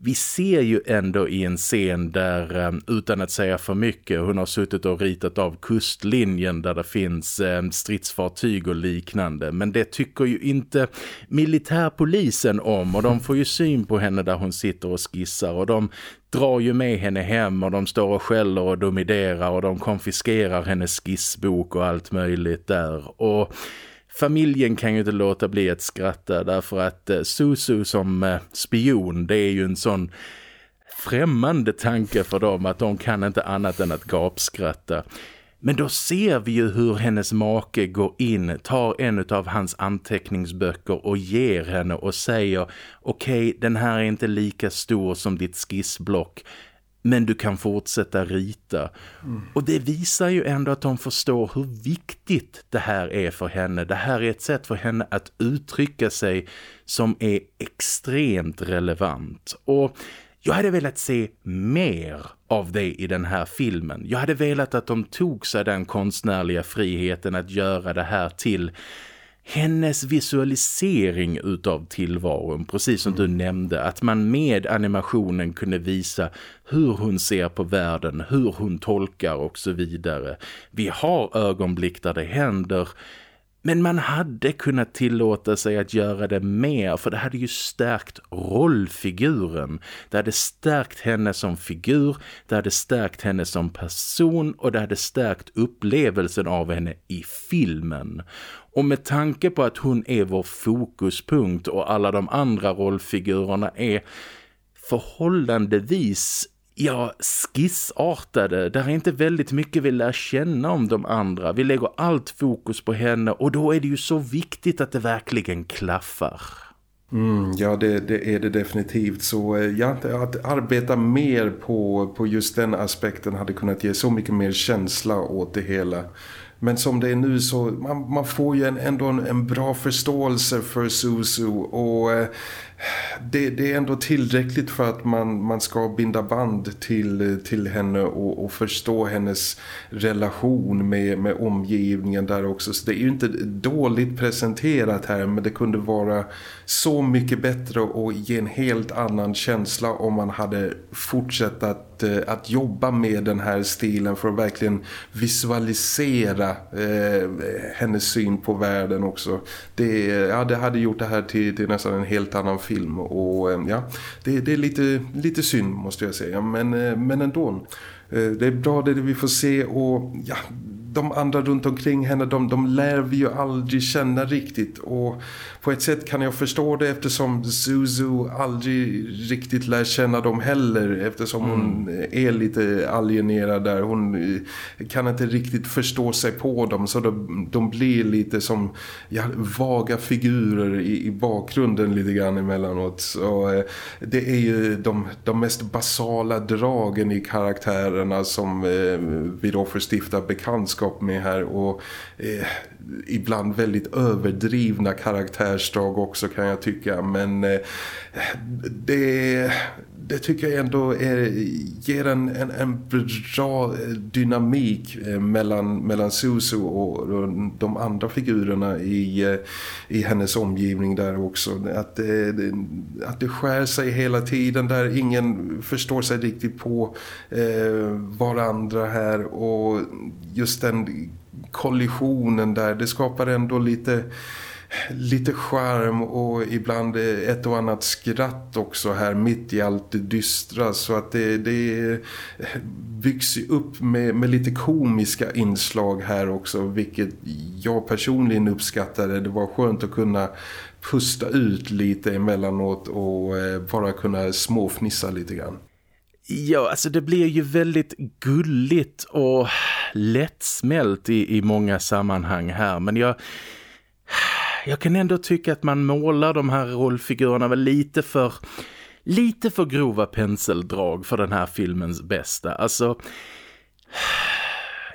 vi ser ju ändå i en scen där, ehm, utan att säga för mycket, hon har suttit och ritat av kustlinjen där det finns ehm, stridsfartyg och liknande. Men det tycker ju inte militärpolisen om och de får ju syn på henne där hon sitter och skissar och de drar ju med henne hem och de står och skäller och dominerar och de konfiskerar hennes skissbok och allt möjligt där. Och familjen kan ju inte låta bli att skratta därför att eh, Susu som eh, spion det är ju en sån främmande tanke för dem att de kan inte annat än att gapskratta. Men då ser vi ju hur hennes make går in, tar en av hans anteckningsböcker och ger henne och säger okej, okay, den här är inte lika stor som ditt skissblock men du kan fortsätta rita. Mm. Och det visar ju ändå att de förstår hur viktigt det här är för henne. Det här är ett sätt för henne att uttrycka sig som är extremt relevant. Och jag hade velat se mer av det i den här filmen. Jag hade velat att de tog sig den konstnärliga friheten att göra det här till hennes visualisering utav tillvaron, precis som du nämnde, att man med animationen kunde visa hur hon ser på världen, hur hon tolkar och så vidare. Vi har ögonblick där det händer men man hade kunnat tillåta sig att göra det mer för det hade ju stärkt rollfiguren. Det hade stärkt henne som figur, det hade stärkt henne som person och det hade stärkt upplevelsen av henne i filmen. Och med tanke på att hon är vår fokuspunkt och alla de andra rollfigurerna är förhållandevis ja, skissartade. Där är inte väldigt mycket vi lär känna om de andra. Vi lägger allt fokus på henne och då är det ju så viktigt att det verkligen klaffar. Mm, ja, det, det, är det definitivt. Så eh, ja, att arbeta mer på, på just den aspekten hade kunnat ge så mycket mer känsla åt det hela. Men som det är nu så man, man får ju en, ändå en, en, bra förståelse för Suzu och eh, det, det, är ändå tillräckligt för att man, man ska binda band till, till henne och, och förstå hennes relation med, med omgivningen där också. Så det är ju inte dåligt presenterat här men det kunde vara så mycket bättre och ge en helt annan känsla om man hade fortsatt att, jobba med den här stilen för att verkligen visualisera eh, hennes syn på världen också. Det, ja, det hade gjort det här till, till nästan en helt annan film och eh, ja, det, det, är lite, lite synd måste jag säga men, eh, men ändå. Eh, det är bra det vi får se och ja, de andra runt omkring henne, de, de lär vi ju aldrig känna riktigt. Och på ett sätt kan jag förstå det eftersom Zuzu aldrig riktigt lär känna dem heller. Eftersom mm. hon är lite alienerad där. Hon eh, kan inte riktigt förstå sig på dem. Så de, de blir lite som ja, vaga figurer i, i bakgrunden lite grann emellanåt. Så eh, det är ju de, de mest basala dragen i karaktärerna som eh, vi då får stifta bekantskap sällskap med här och eh, ibland väldigt överdrivna karaktärsdrag också kan jag tycka. Men eh, det, det tycker jag ändå är, ger en, en, en bra dynamik eh, mellan, mellan Susu och de andra figurerna i, eh, i hennes omgivning där också. Att eh, det, att det skär sig hela tiden där. Ingen förstår sig riktigt på eh, varandra här. Och just den kollisionen där, det skapar ändå lite lite charm och ibland ett och annat skratt också här mitt i allt det dystra så att det, det byggs upp med, med lite komiska inslag här också vilket jag personligen uppskattade. Det var skönt att kunna pusta ut lite emellanåt och eh, bara kunna småfnissa lite grann. Ja, alltså det blir ju väldigt gulligt och lättsmält i, i många sammanhang här. Men jag, jag kan ändå tycka att man målar de här rollfigurerna väl lite för lite för grova penseldrag för den här filmens bästa. Alltså,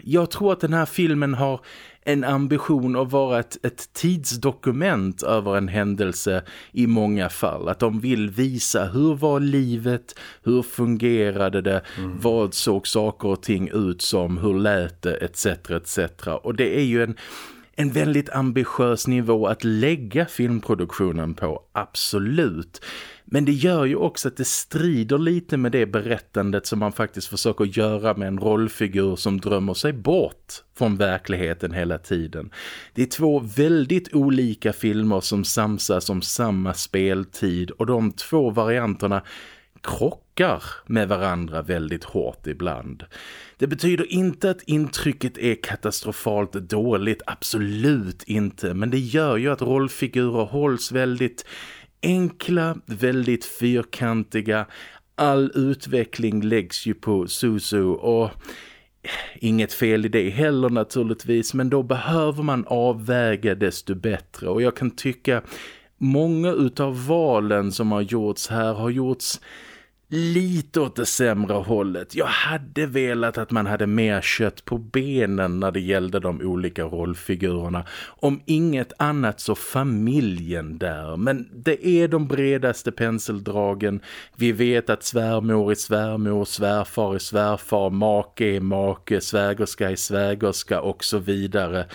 jag tror att den här filmen har en ambition att vara ett, ett tidsdokument över en händelse i många fall. Att de vill visa hur var livet, hur fungerade det, mm. vad såg saker och ting ut som, hur lät det, etc. etc. Och det är ju en en väldigt ambitiös nivå att lägga filmproduktionen på, absolut. Men det gör ju också att det strider lite med det berättandet som man faktiskt försöker göra med en rollfigur som drömmer sig bort från verkligheten hela tiden. Det är två väldigt olika filmer som samsas om samma speltid och de två varianterna krockar med varandra väldigt hårt ibland. Det betyder inte att intrycket är katastrofalt dåligt, absolut inte. Men det gör ju att rollfigurer hålls väldigt enkla, väldigt fyrkantiga. All utveckling läggs ju på Suzu och inget fel i det heller naturligtvis. Men då behöver man avväga desto bättre och jag kan tycka många utav valen som har gjorts här har gjorts lite åt det sämre hållet. Jag hade velat att man hade mer kött på benen när det gällde de olika rollfigurerna. Om inget annat så familjen där. Men det är de bredaste penseldragen. Vi vet att svärmor är svärmor, svärfar är svärfar, make är make, svägerska är svägerska och så vidare.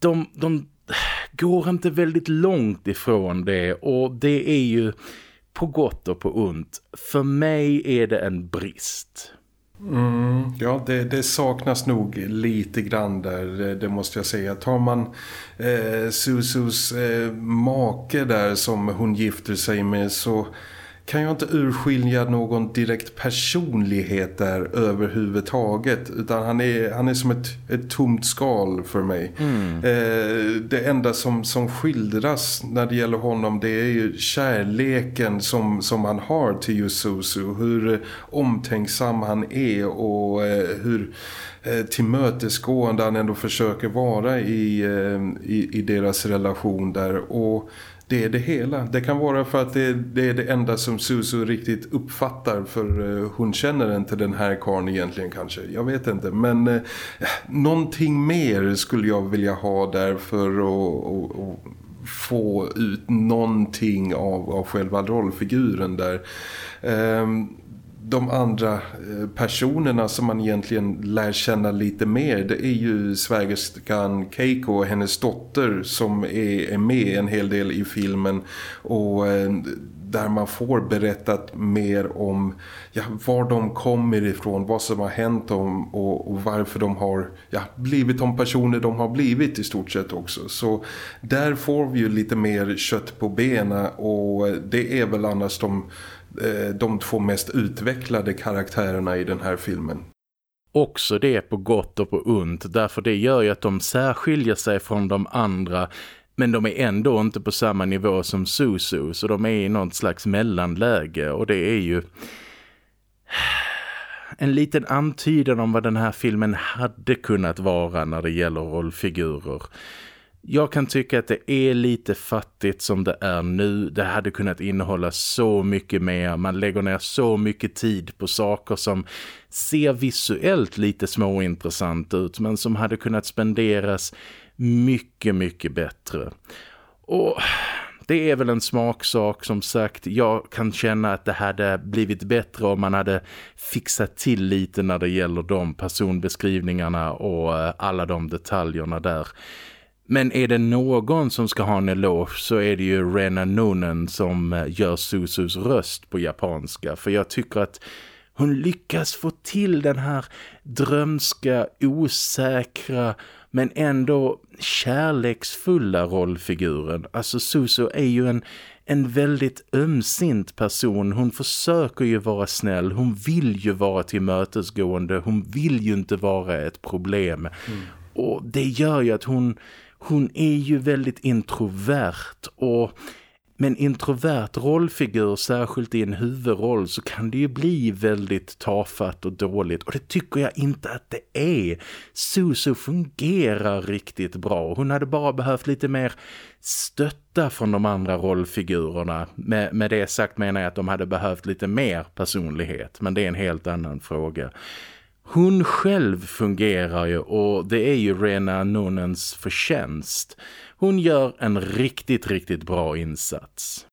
De, de går inte väldigt långt ifrån det och det är ju på gott och på ont. För mig är det en brist. Mm, ja, det, det, saknas nog lite grann där, det, det måste jag säga. Tar man eh, Susus eh, make där som hon gifter sig med så kan jag inte urskilja någon direkt personlighet där överhuvudtaget utan han är, han är som ett, ett tomt skal för mig. Mm. Eh, det enda som, som skildras när det gäller honom det är ju kärleken som, som han har till Yususu. Hur omtänksam han är och eh, hur eh, tillmötesgående han ändå försöker vara i, eh, i, i deras relation där och det är det hela. Det kan vara för att det, det är det enda som Susu riktigt uppfattar för eh, hon känner inte den här karn egentligen kanske. Jag vet inte. Men eh, någonting mer skulle jag vilja ha där för att få ut någonting av, av själva rollfiguren där. Um, de andra eh, personerna som man egentligen lär känna lite mer det är ju svägerskan Keiko och hennes dotter som är, med en hel del i filmen och eh, där man får berättat mer om ja, var de kommer ifrån, vad som har hänt dem och, och, varför de har ja, blivit de personer de har blivit i stort sett också. Så där får vi ju lite mer kött på benen och eh, det är väl annars de Eh, de två mest utvecklade karaktärerna i den här filmen. Också det på gott och på ont därför det gör ju att de särskiljer sig från de andra men de är ändå inte på samma nivå som Susu så de är i något slags mellanläge och det är ju en liten antydan om vad den här filmen hade kunnat vara när det gäller rollfigurer. Jag kan tycka att det är lite fattigt som det är nu. Det hade kunnat innehålla så mycket mer. Man lägger ner så mycket tid på saker som ser visuellt lite småintressant ut men som hade kunnat spenderas mycket, mycket bättre. Och det är väl en smaksak som sagt. Jag kan känna att det hade blivit bättre om man hade fixat till lite när det gäller de personbeskrivningarna och eh, alla de detaljerna där. Men är det någon som ska ha en eloge så är det ju Rena Noonan som eh, gör Susus röst på japanska. För jag tycker att hon lyckas få till den här drömska, osäkra men ändå kärleksfulla rollfiguren. Alltså Susu är ju en, en väldigt ömsint person. Hon försöker ju vara snäll. Hon vill ju vara tillmötesgående. Hon vill ju inte vara ett problem. Mm. Och det gör ju att hon hon är ju väldigt introvert och med en introvert rollfigur, särskilt i en huvudroll, så kan det ju bli väldigt tafatt och dåligt. Och det tycker jag inte att det är. Susu fungerar riktigt bra. Hon hade bara behövt lite mer stötta från de andra rollfigurerna. Med, med det sagt menar jag att de hade behövt lite mer personlighet. Men det är en helt annan fråga. Hon själv fungerar ju och det är ju Rena Nonens förtjänst. Hon gör en riktigt, riktigt bra insats.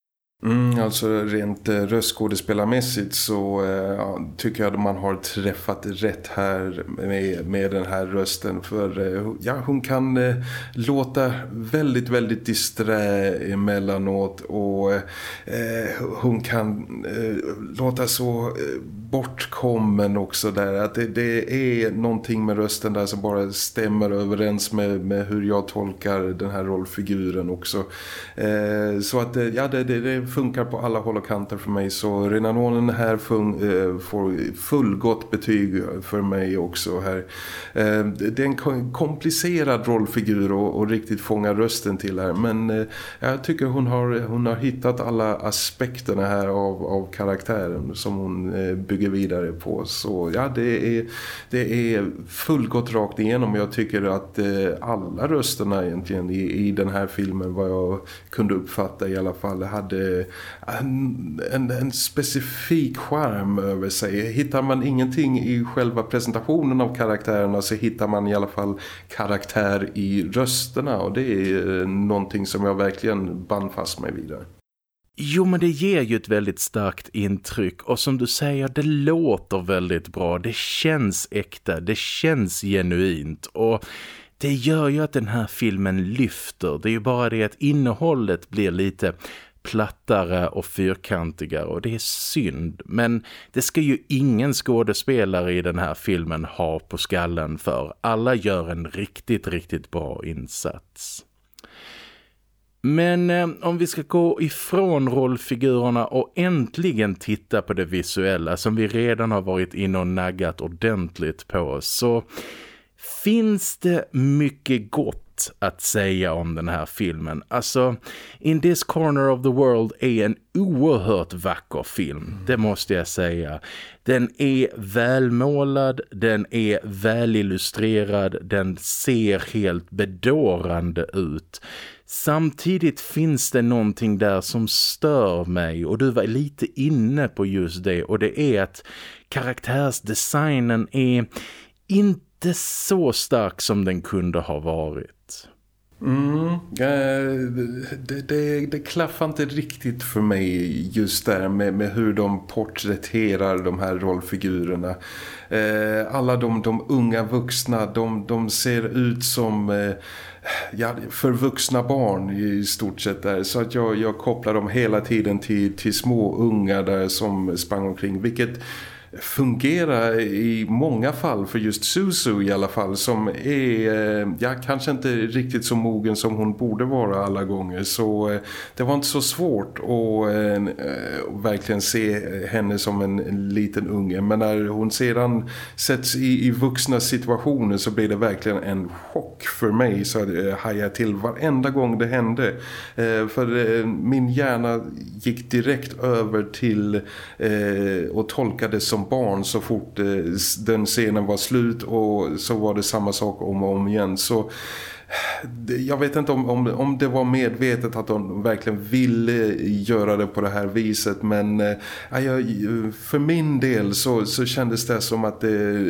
Mm, alltså rent eh, röstskådespelarmässigt så eh, tycker jag att man har träffat rätt här med, med den här rösten. För eh, ja, hon kan eh, låta väldigt väldigt disträ emellanåt och eh, eh hon kan eh, låta så eh, bortkommen också där. Att det, det, är någonting med rösten där som bara stämmer överens med, med hur jag tolkar den här rollfiguren också. Eh, så att ja det, det, det funkar på alla håll och kanter för mig så Renanonen här fun eh, får fullgott betyg för mig också här. Eh, det är en komplicerad rollfigur och, och riktigt fånga rösten till här men eh, jag tycker hon har, hon har hittat alla aspekterna här av, av karaktären som hon eh, bygger vidare på. Så ja, det är, det är fullgott rakt igenom. Jag tycker att eh, alla rösterna egentligen i, i den här filmen, vad jag kunde uppfatta i alla fall, hade en, en, en specifik charm över sig. Hittar man ingenting i själva presentationen av karaktärerna så hittar man i alla fall karaktär i rösterna och det är eh, någonting som jag verkligen band fast mig vidare. Jo men det ger ju ett väldigt starkt intryck och som du säger det låter väldigt bra, det känns äkta, det känns genuint och det gör ju att den här filmen lyfter. Det är ju bara det att innehållet blir lite plattare och fyrkantigare och det är synd. Men det ska ju ingen skådespelare i den här filmen ha på skallen för. Alla gör en riktigt, riktigt bra insats. Men eh, om vi ska gå ifrån rollfigurerna och äntligen titta på det visuella som vi redan har varit inne och naggat ordentligt på så finns det mycket gott att säga om den här filmen. Alltså, In This Corner of the World är en oerhört vacker film, det måste jag säga. Den är välmålad, den är välillustrerad, den ser helt bedårande ut. Samtidigt finns det någonting där som stör mig och du var lite inne på just det och det är att karaktärsdesignen är inte så stark som den kunde ha varit. Mm, det, det, det klaffar inte riktigt för mig just där med, med hur de porträtterar de här rollfigurerna. Eh, alla de, de unga vuxna, de, de ser ut som eh, ja, för vuxna barn i stort sett där. Så att jag, jag kopplar dem hela tiden till, till små unga där som sprang omkring. Vilket fungera i många fall för just Susu i alla fall som är eh, ja, kanske inte riktigt så mogen som hon borde vara alla gånger. Så eh, det var inte så svårt att eh, verkligen se henne som en, en, liten unge. Men när hon sedan sätts i, i vuxna situationer så blir det verkligen en chock för mig. Så jag hajar till varenda gång det hände. För min hjärna gick direkt över till och tolkade som som barn så fort eh, den scenen var slut och så var det samma sak om och om igen. Så jag vet inte om, om, om det var medvetet att de verkligen ville göra det på det här viset men äh, för min del så, så kändes det som att det,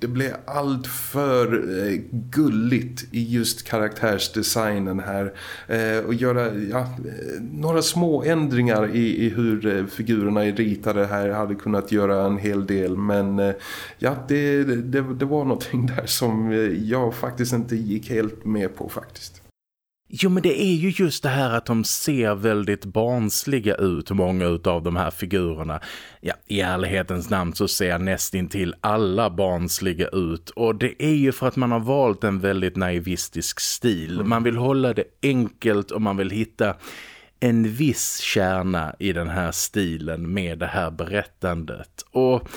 det blev allt för eh, gulligt i just karaktärsdesignen här eh, och göra ja, eh, några små ändringar i, i hur figurerna är ritade här hade kunnat göra en hel del men ja det, det, det var någonting där som jag faktiskt inte gick helt med på faktiskt. Jo men det är ju just det här att de ser väldigt barnsliga ut, många av de här figurerna. Ja, i ärlighetens namn så ser nästintill alla barnsliga ut. Och det är ju för att man har valt en väldigt naivistisk stil. Mm. Man vill hålla det enkelt och man vill hitta en viss kärna i den här stilen med det här berättandet. Och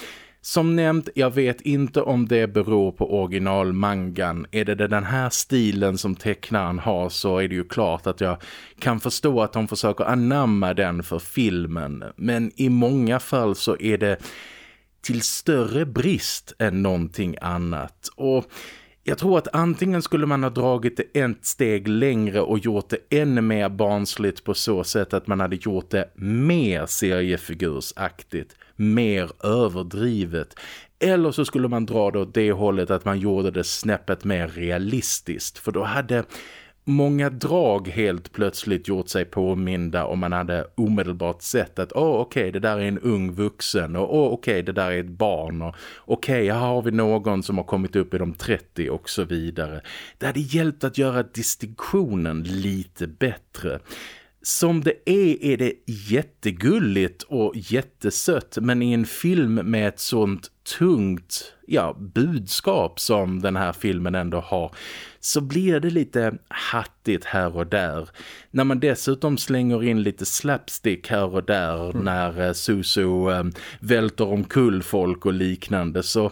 som nämnt, jag vet inte om det beror på originalmangan. Är det den här stilen som tecknaren har så är det ju klart att jag kan förstå att de försöker anamma den för filmen. Men i många fall så är det till större brist än någonting annat. Och jag tror att antingen skulle man ha dragit det ett steg längre och gjort det ännu mer barnsligt på så sätt att man hade gjort det mer seriefigursaktigt mer överdrivet. Eller så skulle man dra det åt det hållet att man gjorde det snäppet mer realistiskt. För då hade många drag helt plötsligt gjort sig påminda och man hade omedelbart sett att åh oh, okej okay, det där är en ung vuxen och åh oh, okej okay, det där är ett barn och okej okay, här har vi någon som har kommit upp i de 30 och så vidare. Det hade hjälpt att göra distinktionen lite bättre. Som det är är det jättegulligt och jättesött men i en film med ett sånt tungt ja, budskap som den här filmen ändå har så blir det lite hattigt här och där. När man dessutom slänger in lite slapstick här och där mm. när eh, Susu eh, välter omkull folk och liknande så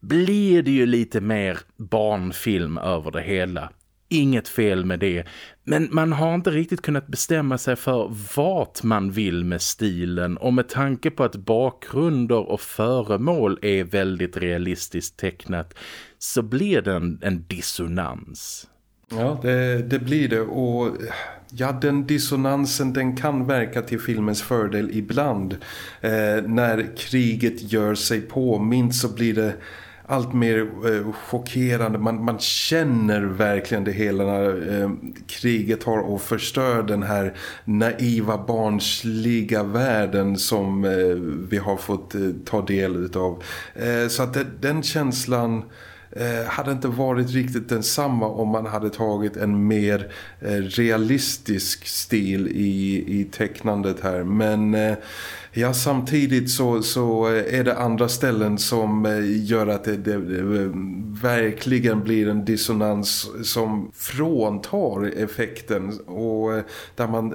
blir det ju lite mer barnfilm över det hela. Inget fel med det. Men man har inte riktigt kunnat bestämma sig för vart man vill med stilen och med tanke på att bakgrunder och föremål är väldigt realistiskt tecknat så blir det en, en dissonans. Ja, det, det, blir det och ja, den dissonansen den kan verka till filmens fördel ibland. Eh, när kriget gör sig påmint så blir det allt mer eh, chockerande. Man, man känner verkligen det hela när eh, kriget har och förstör den här naiva barnsliga världen som eh, vi har fått eh, ta del utav. Eh, så att det, den känslan eh, hade inte varit riktigt densamma om man hade tagit en mer eh, realistisk stil i, i tecknandet här. Men eh, Ja, samtidigt så, så är det andra ställen som eh, gör att det, det, det, eh, verkligen blir en dissonans som fråntar effekten och eh, där man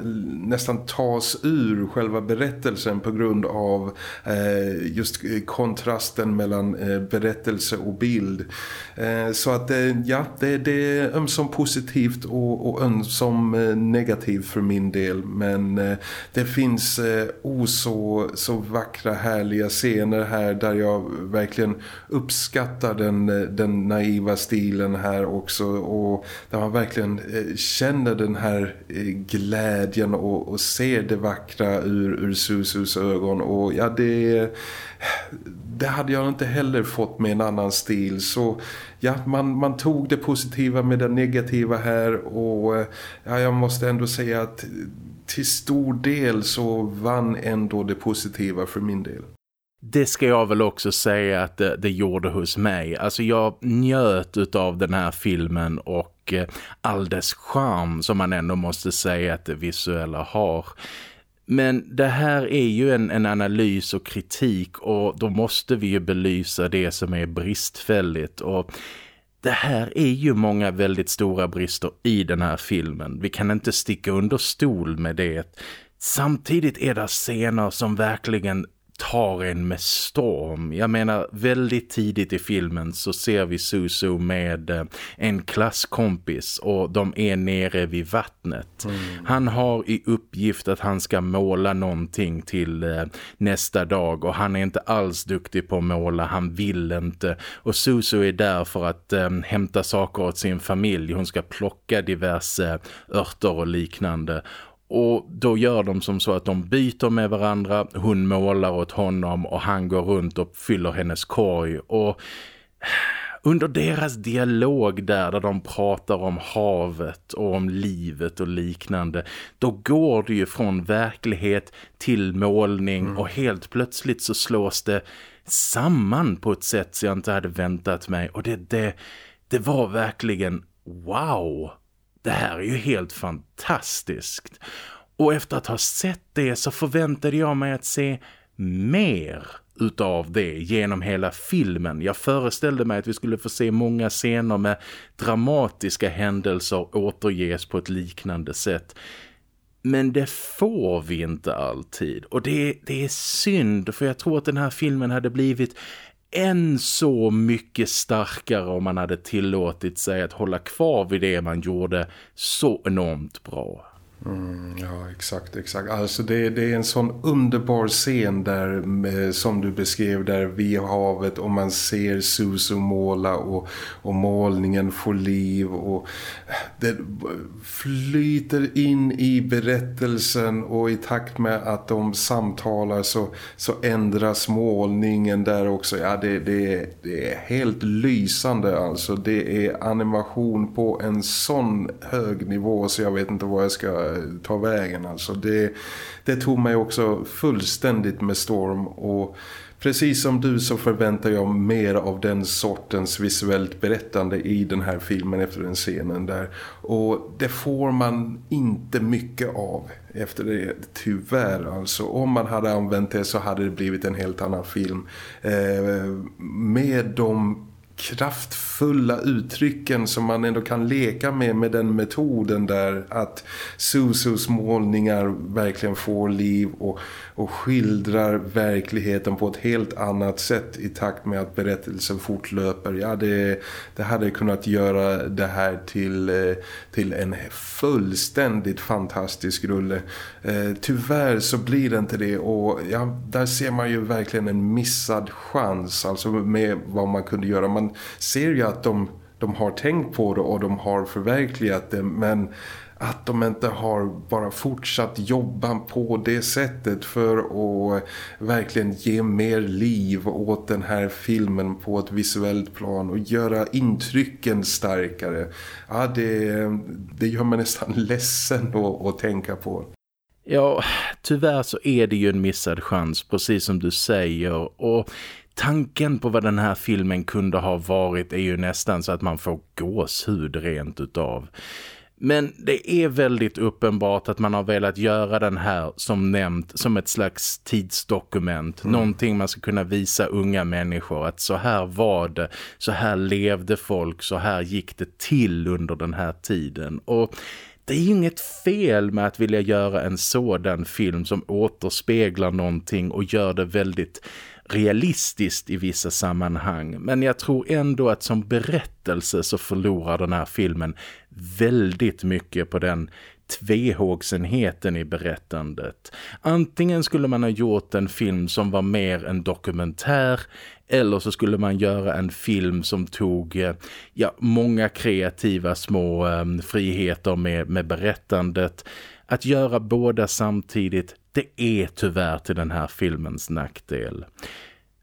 nästan tas ur själva berättelsen på grund av eh, just kontrasten mellan berättelse och bild. så att ja, det, det är ömsom positivt och, och ömsom negativt för min del men det finns oså så, vackra härliga scener här där jag verkligen uppskattar den, eh, den naiva stilen här också. Och där man verkligen eh, känner den här eh, glädjen och, och ser det vackra ur, ur Susus ögon. Och ja det det hade jag inte heller fått med en annan stil. Så ja, man, man tog det positiva med det negativa här. Och ja, jag måste ändå säga att till stor del så vann ändå det positiva för min del. Det ska jag väl också säga att det, det gjorde hos mig. Alltså jag njöt av den här filmen och eh, all dess charm som man ändå måste säga att det visuella har. Men det här är ju en, en analys och kritik och då måste vi ju belysa det som är bristfälligt och det här är ju många väldigt stora brister i den här filmen. Vi kan inte sticka under stol med det. Samtidigt är det scener som verkligen tar en med storm. Jag menar, väldigt tidigt i filmen så ser vi Susu med eh, en klasskompis och de är nere vid vattnet. Mm. Han har i uppgift att han ska måla någonting till eh, nästa dag och han är inte alls duktig på att måla, han vill inte. Och Susu är där för att eh, hämta saker åt sin familj. Hon ska plocka diverse örter och liknande. Och då gör de som så att de byter med varandra, hon målar åt honom och han går runt och fyller hennes korg. Och under deras dialog där, där de pratar om havet och om livet och liknande, då går det ju från verklighet till målning mm. och helt plötsligt så slås det samman på ett sätt som jag inte hade väntat mig. Och det, det, det var verkligen wow! Det här är ju helt fantastiskt. Och efter att ha sett det så förväntade jag mig att se mer utav det genom hela filmen. Jag föreställde mig att vi skulle få se många scener med dramatiska händelser återges på ett liknande sätt. Men det får vi inte alltid. Och det, det är synd för jag tror att den här filmen hade blivit än så mycket starkare om man hade tillåtit sig att hålla kvar vid det man gjorde så enormt bra. Mm, ja, exakt, exakt. Alltså det, det, är en sån underbar scen där med, som du beskrev där vid havet och man ser Susu måla och, och målningen får liv och det flyter in i berättelsen och i takt med att de samtalar så, så ändras målningen där också. Ja, det, det, det är helt lysande alltså. Det är animation på en sån hög nivå så jag vet inte vad jag ska ta vägen. Alltså det, det tog mig också fullständigt med storm och precis som du så förväntar jag mer av den sortens visuellt berättande i den här filmen efter den scenen där. Och det får man inte mycket av efter det, tyvärr alltså. Om man hade använt det så hade det blivit en helt annan film. Eh, med de kraftfulla uttrycken som man ändå kan leka med med den metoden där att Susus målningar verkligen får liv och, och skildrar verkligheten på ett helt annat sätt i takt med att berättelsen fortlöper. Ja, det, det hade kunnat göra det här till, eh, till en fullständigt fantastisk rulle. Eh, tyvärr så blir det inte det och ja, där ser man ju verkligen en missad chans alltså med vad man kunde göra. Man ser ju att de, de har tänkt på det och de har förverkligat det men att de inte har bara fortsatt jobba på det sättet för att verkligen ge mer liv åt den här filmen på ett visuellt plan och göra intrycken starkare. Ja, det, det gör man nästan [laughs] ledsen då att tänka på. Ja, tyvärr så är det ju en missad chans, precis som du säger. Och tanken på vad den här filmen kunde ha varit är ju nästan så att man får gåshud rent utav. Men det är väldigt uppenbart att man har velat göra den här som nämnt som ett slags tidsdokument. Mm. Någonting man ska kunna visa unga människor att så här var det, så här levde folk, så här gick det till under den här tiden. Och det är inget fel med att vilja göra en sådan film som återspeglar någonting och gör det väldigt realistiskt i vissa sammanhang. Men jag tror ändå att som berättelse så förlorar den här filmen väldigt mycket på den tvehågsenheten i berättandet. Antingen skulle man ha gjort en film som var mer en dokumentär eller så skulle man göra en film som tog eh, ja, många kreativa små eh, friheter med, med berättandet. Att göra båda samtidigt, det är tyvärr till den här filmens nackdel.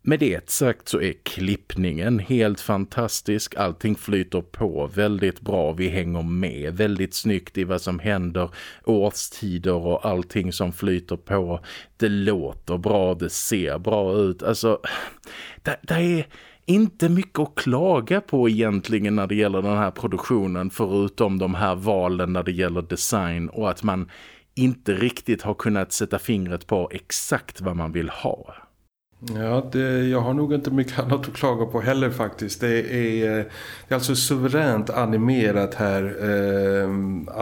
Med det sagt så är klippningen helt fantastisk. Allting flyter på väldigt bra. Vi hänger med väldigt snyggt i vad som händer. Årstider och allting som flyter på. Det låter bra, det ser bra ut. Alltså, det, det är inte mycket att klaga på egentligen när det gäller den här produktionen. Förutom de här valen när det gäller design och att man inte riktigt har kunnat sätta fingret på exakt vad man vill ha. Ja, det, jag har nog inte mycket [laughs] annat att klaga på heller faktiskt. Det är, eh, det är alltså suveränt animerat här eh,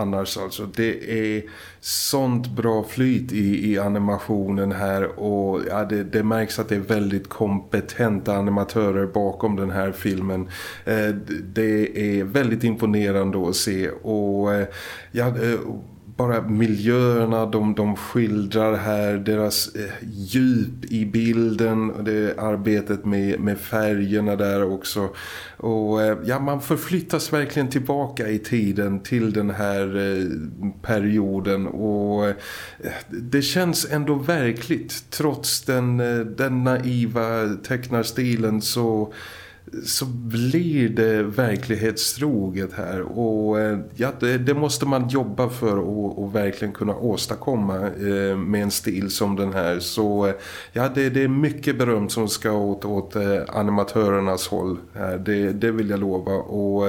annars alltså. Det är sånt bra flyt i, i animationen här och ja, det, det märks att det är väldigt kompetenta animatörer bakom den här filmen. Eh, det är väldigt imponerande att se och eh, ja, eh, bara miljöerna de, de skildrar här, deras eh, djup i bilden, det arbetet med, med färgerna där också. Och eh, ja, man förflyttas verkligen tillbaka i tiden till den här eh, perioden och eh, det känns ändå verkligt trots den, eh, den naiva tecknarstilen så så blir det verklighetstroget här. Och eh, ja, det, det, måste man jobba för att verkligen kunna åstadkomma eh, med en stil som den här. Så eh, ja, det, det, är mycket beröm som ska åt, åt eh, animatörernas håll här, det, det vill jag lova. Och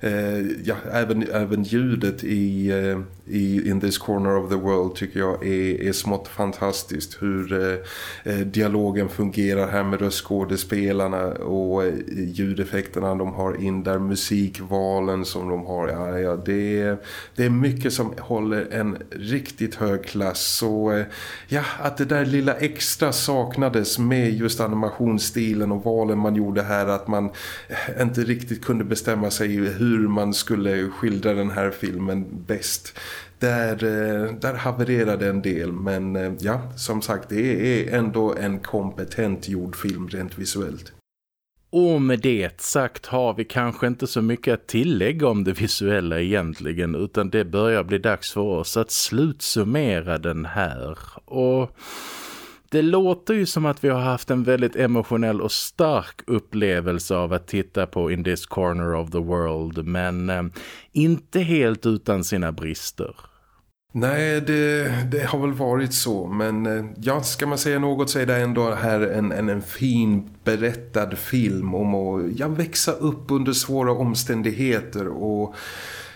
eh, ja, även, även ljudet i, eh, i In this corner of the world tycker jag är, är smått fantastiskt hur eh, eh, dialogen fungerar här med röstskådespelarna och eh, ljudeffekterna de har in där, musikvalen som de har. Ja, ja, det, är, det är mycket som håller en riktigt hög klass. Så ja, att det där lilla extra saknades med just animationsstilen och valen man gjorde här. Att man inte riktigt kunde bestämma sig hur man skulle skildra den här filmen bäst där, eh, där havererade en del men eh, ja, som sagt det är ändå en kompetent gjord film rent visuellt. Och med det sagt har vi kanske inte så mycket att tillägga om det visuella egentligen utan det börjar bli dags för oss att slutsummera den här. Och det låter ju som att vi har haft en väldigt emotionell och stark upplevelse av att titta på In this corner of the world men eh, inte helt utan sina brister. Nej, det, det, har väl varit så. Men eh, ja, ska man säga något så är det ändå här en, en, en fin berättad film om att ja, växa upp under svåra omständigheter och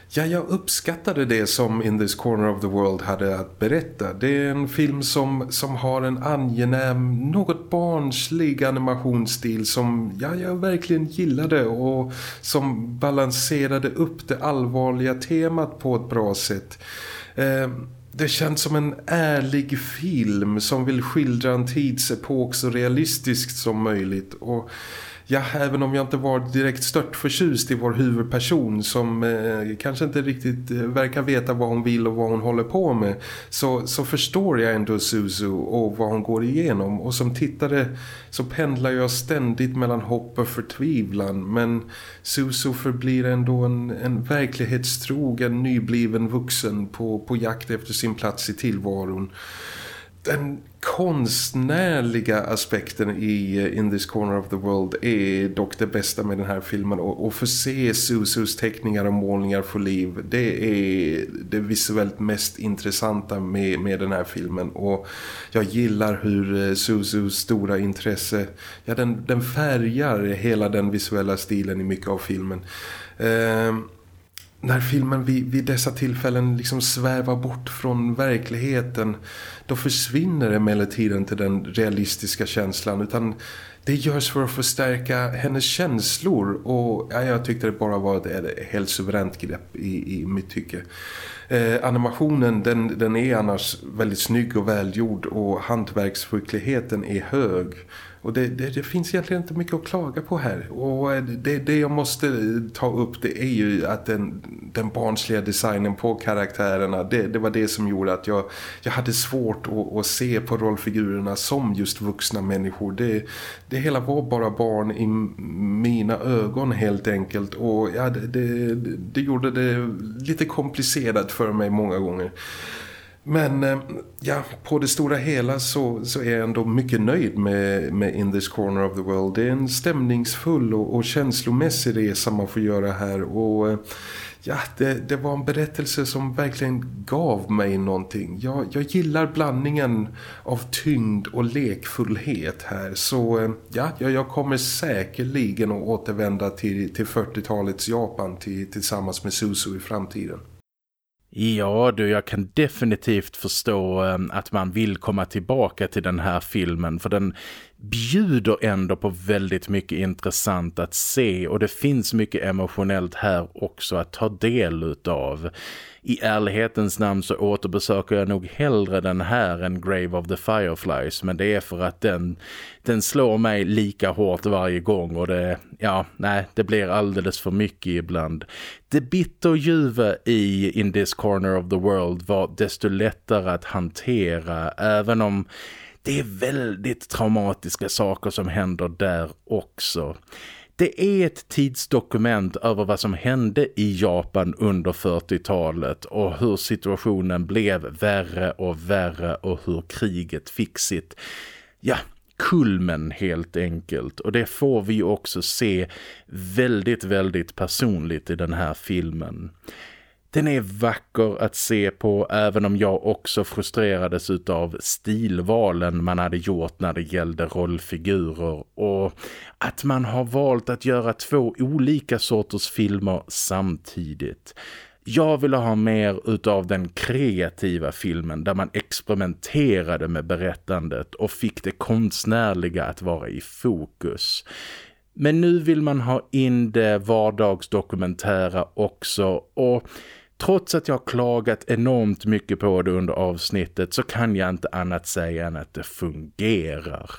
Ja, jag uppskattade det som In this corner of the world hade att berätta. Det är en film som, som har en angenäm, något barnslig animationsstil som ja, jag verkligen gillade och som balanserade upp det allvarliga temat på ett bra sätt. Eh, det känns som en ärlig film som vill skildra en tidsepok så realistiskt som möjligt. Och ja, även om jag inte var direkt stört förtjust i vår huvudperson som eh, kanske inte riktigt eh, verkar veta vad hon vill och vad hon håller på med så, så förstår jag ändå Suzu och vad hon går igenom. Och som tittare så pendlar jag ständigt mellan hopp och förtvivlan men Suzu förblir ändå en, en verklighetstrogen nybliven vuxen på, på jakt efter sin plats i tillvaron den konstnärliga aspekten i eh, In this corner of the world är dock det bästa med den här filmen. Och, och förse Susus teckningar och målningar för liv det är det visuellt mest intressanta med, med den här filmen. Och jag gillar hur eh, Susus stora intresse ja, den, den färgar hela den visuella stilen i mycket av filmen. Eh, när filmen vid, vid, dessa tillfällen liksom svävar bort från verkligheten då försvinner emellertid inte den realistiska känslan utan det görs för att förstärka hennes känslor och ja, jag tyckte det bara var ett, helt suveränt grepp i, i mitt tycke. Eh, animationen den, den är annars väldigt snygg och välgjord och hantverksskickligheten är hög och det, det, det, finns egentligen inte mycket att klaga på här. Och det, det jag måste ta upp det är ju att den, den barnsliga designen på karaktärerna, det, det var det som gjorde att jag, jag hade svårt att, att se på rollfigurerna som just vuxna människor. Det, det hela var bara barn i mina ögon helt enkelt. Och ja, det, det, det gjorde det lite komplicerat för mig många gånger. Men eh, ja, på det stora hela så, så är jag ändå mycket nöjd med, med In this corner of the world. Det är en stämningsfull och, och känslomässig resa man får göra här och eh, ja, det, det var en berättelse som verkligen gav mig någonting. Jag, jag gillar blandningen av tyngd och lekfullhet här så eh, ja, jag kommer säkerligen att återvända till, till 40-talets Japan till, tillsammans med Suzu i framtiden. Ja du, jag kan definitivt förstå ehm, att man vill komma tillbaka till den här filmen för den bjuder ändå på väldigt mycket intressant att se och det finns mycket emotionellt här också att ta del utav. I ärlighetens namn så återbesöker jag nog hellre den här än Grave of the Fireflies men det är för att den, den slår mig lika hårt varje gång och det, ja, nej, det blir alldeles för mycket ibland. Det bitterljuva i In this corner of the world var desto lättare att hantera även om det är väldigt traumatiska saker som händer där också. Det är ett tidsdokument över vad som hände i Japan under 40-talet och hur situationen blev värre och värre och hur kriget fick sitt, ja, kulmen helt enkelt. Och det får vi också se väldigt, väldigt personligt i den här filmen. Den är vacker att se på även om jag också frustrerades av stilvalen man hade gjort när det gällde rollfigurer och att man har valt att göra två olika sorters filmer samtidigt. Jag ville ha mer utav den kreativa filmen där man experimenterade med berättandet och fick det konstnärliga att vara i fokus. Men nu vill man ha in det vardagsdokumentära också och Trots att jag klagat enormt mycket på det under avsnittet så kan jag inte annat säga än att det fungerar.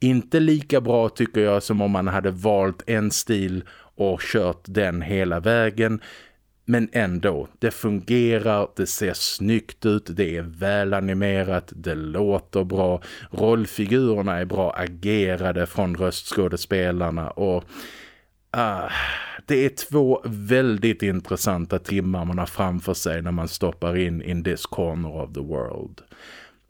Inte lika bra tycker jag som om man hade valt en stil och kört den hela vägen. Men ändå, det fungerar, det ser snyggt ut, det är välanimerat, det låter bra, rollfigurerna är bra agerade från röstskådespelarna och Uh, det är två väldigt intressanta timmar man har framför sig när man stoppar in in this corner of the world.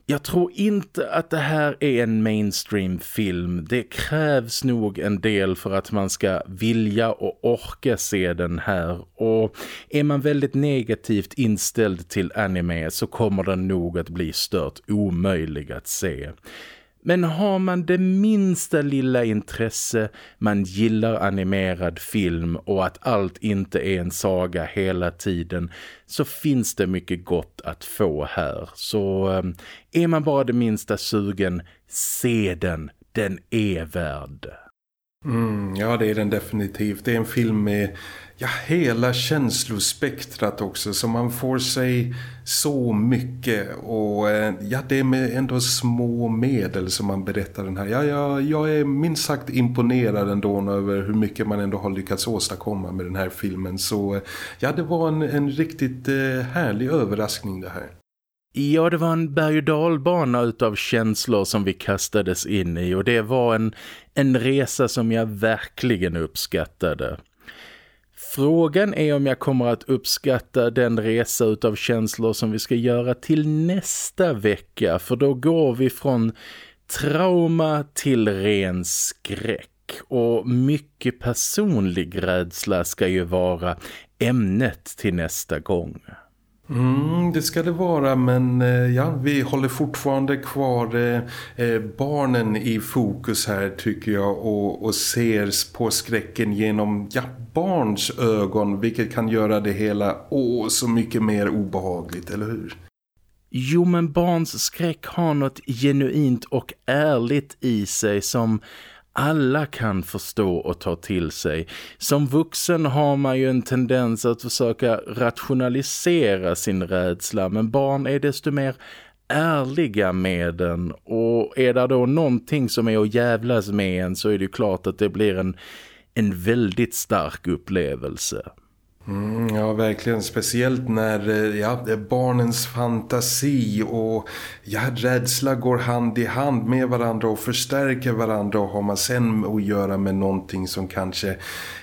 Jag tror inte att det här är en mainstream-film. Det krävs nog en del för att man ska vilja och orka se den här. Och är man väldigt negativt inställd till anime så kommer den nog att bli stört omöjlig att se. Men har man det minsta lilla intresse, man gillar animerad film och att allt inte är en saga hela tiden så finns det mycket gott att få här. Så ehm, är man bara det minsta sugen, se den. Den är värd. Mm, ja, det är den definitivt. Det är en film med ja, hela känslospektrat också så man får sig så mycket och eh, ja, det är med ändå små medel som man berättar den här. Ja, ja, jag är minst sagt imponerad ändå över hur mycket man ändå har lyckats åstadkomma med den här filmen så eh, ja, det var en, en riktigt eh, härlig överraskning det här. Ja, det var en berg- och dalbana utav känslor som vi kastades in i och det var en, en resa som jag verkligen uppskattade. Frågan är om jag kommer att uppskatta den resa utav känslor som vi ska göra till nästa vecka. För då går vi från trauma till ren skräck. Och mycket personlig rädsla ska ju vara ämnet till nästa gång. Mm, det ska det vara men eh, ja, vi håller fortfarande kvar eh, eh, barnen i fokus här tycker jag och, och ser på skräcken genom ja, barns ögon vilket kan göra det hela åh, så mycket mer obehagligt, eller hur? Jo men barns skräck har något genuint och ärligt i sig som alla kan förstå och ta till sig. Som vuxen har man ju en tendens att försöka rationalisera sin rädsla men barn är desto mer ärliga med den och är det då någonting som är att jävlas med en så är det ju klart att det blir en, en väldigt stark upplevelse. Mm, ja, verkligen. Speciellt när eh, ja, barnens fantasi och ja, rädsla går hand i hand med varandra och förstärker varandra och har man sen att göra med någonting som kanske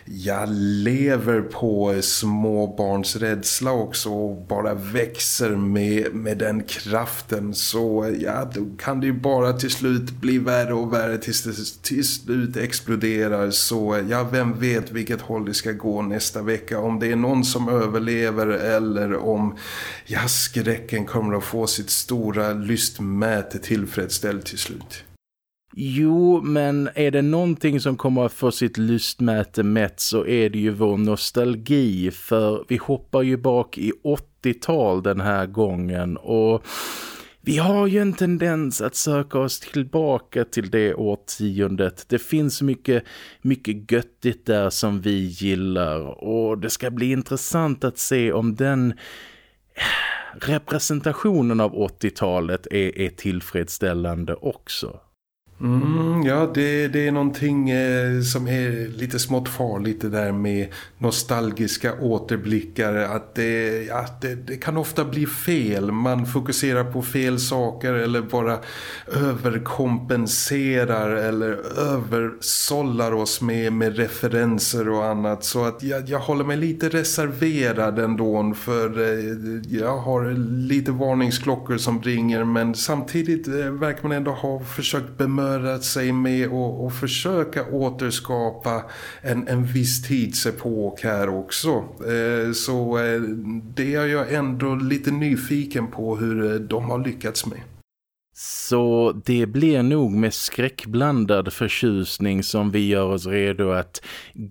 Ja, lever på småbarns rädsla också och bara växer med, med den kraften så ja, då kan det ju bara till slut bli värre och värre tills det till slut exploderar. Så ja, vem vet vilket håll det ska gå nästa vecka. Om det är någon som överlever eller om ja, skräcken kommer att få sitt stora lystmäte tillfredsställd till slut. Jo, men är det någonting som kommer att få sitt lystmäte mätt så är det ju vår nostalgi för vi hoppar ju bak i 80-tal den här gången och vi har ju en tendens att söka oss tillbaka till det årtiondet. Det finns mycket, mycket göttigt där som vi gillar och det ska bli intressant att se om den representationen av 80-talet är, är tillfredsställande också. Mm, ja, det, det är någonting eh, som är lite smått farligt det där med nostalgiska återblickar. Att det, att det, det, kan ofta bli fel. Man fokuserar på fel saker eller bara överkompenserar eller översållar oss med, med referenser och annat. Så att jag, jag håller mig lite reserverad ändå för eh, jag har lite varningsklockor som ringer men samtidigt eh, verkar man ändå ha försökt bemöta röra sig med och, och försöka återskapa en, en viss tidsepok här också. Eh, så eh, det är jag ändå lite nyfiken på hur eh, de har lyckats med. Så det blir nog med skräckblandad förtjusning som vi gör oss redo att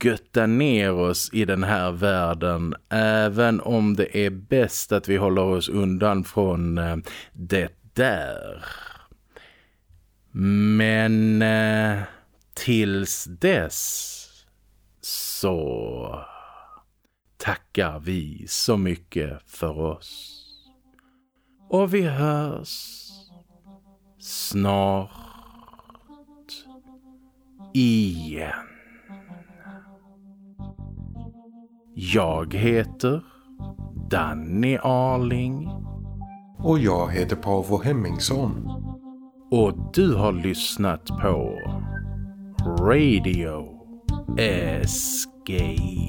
götta ner oss i den här världen. Även om det är bäst att vi håller oss undan från det där. Men eh, tills dess så tackar vi så mycket för oss. Och vi hörs snart igen. Jag heter Danny Arling. Och jag heter Pavo Hemmingsson. Och du har lyssnat på Radio Escape.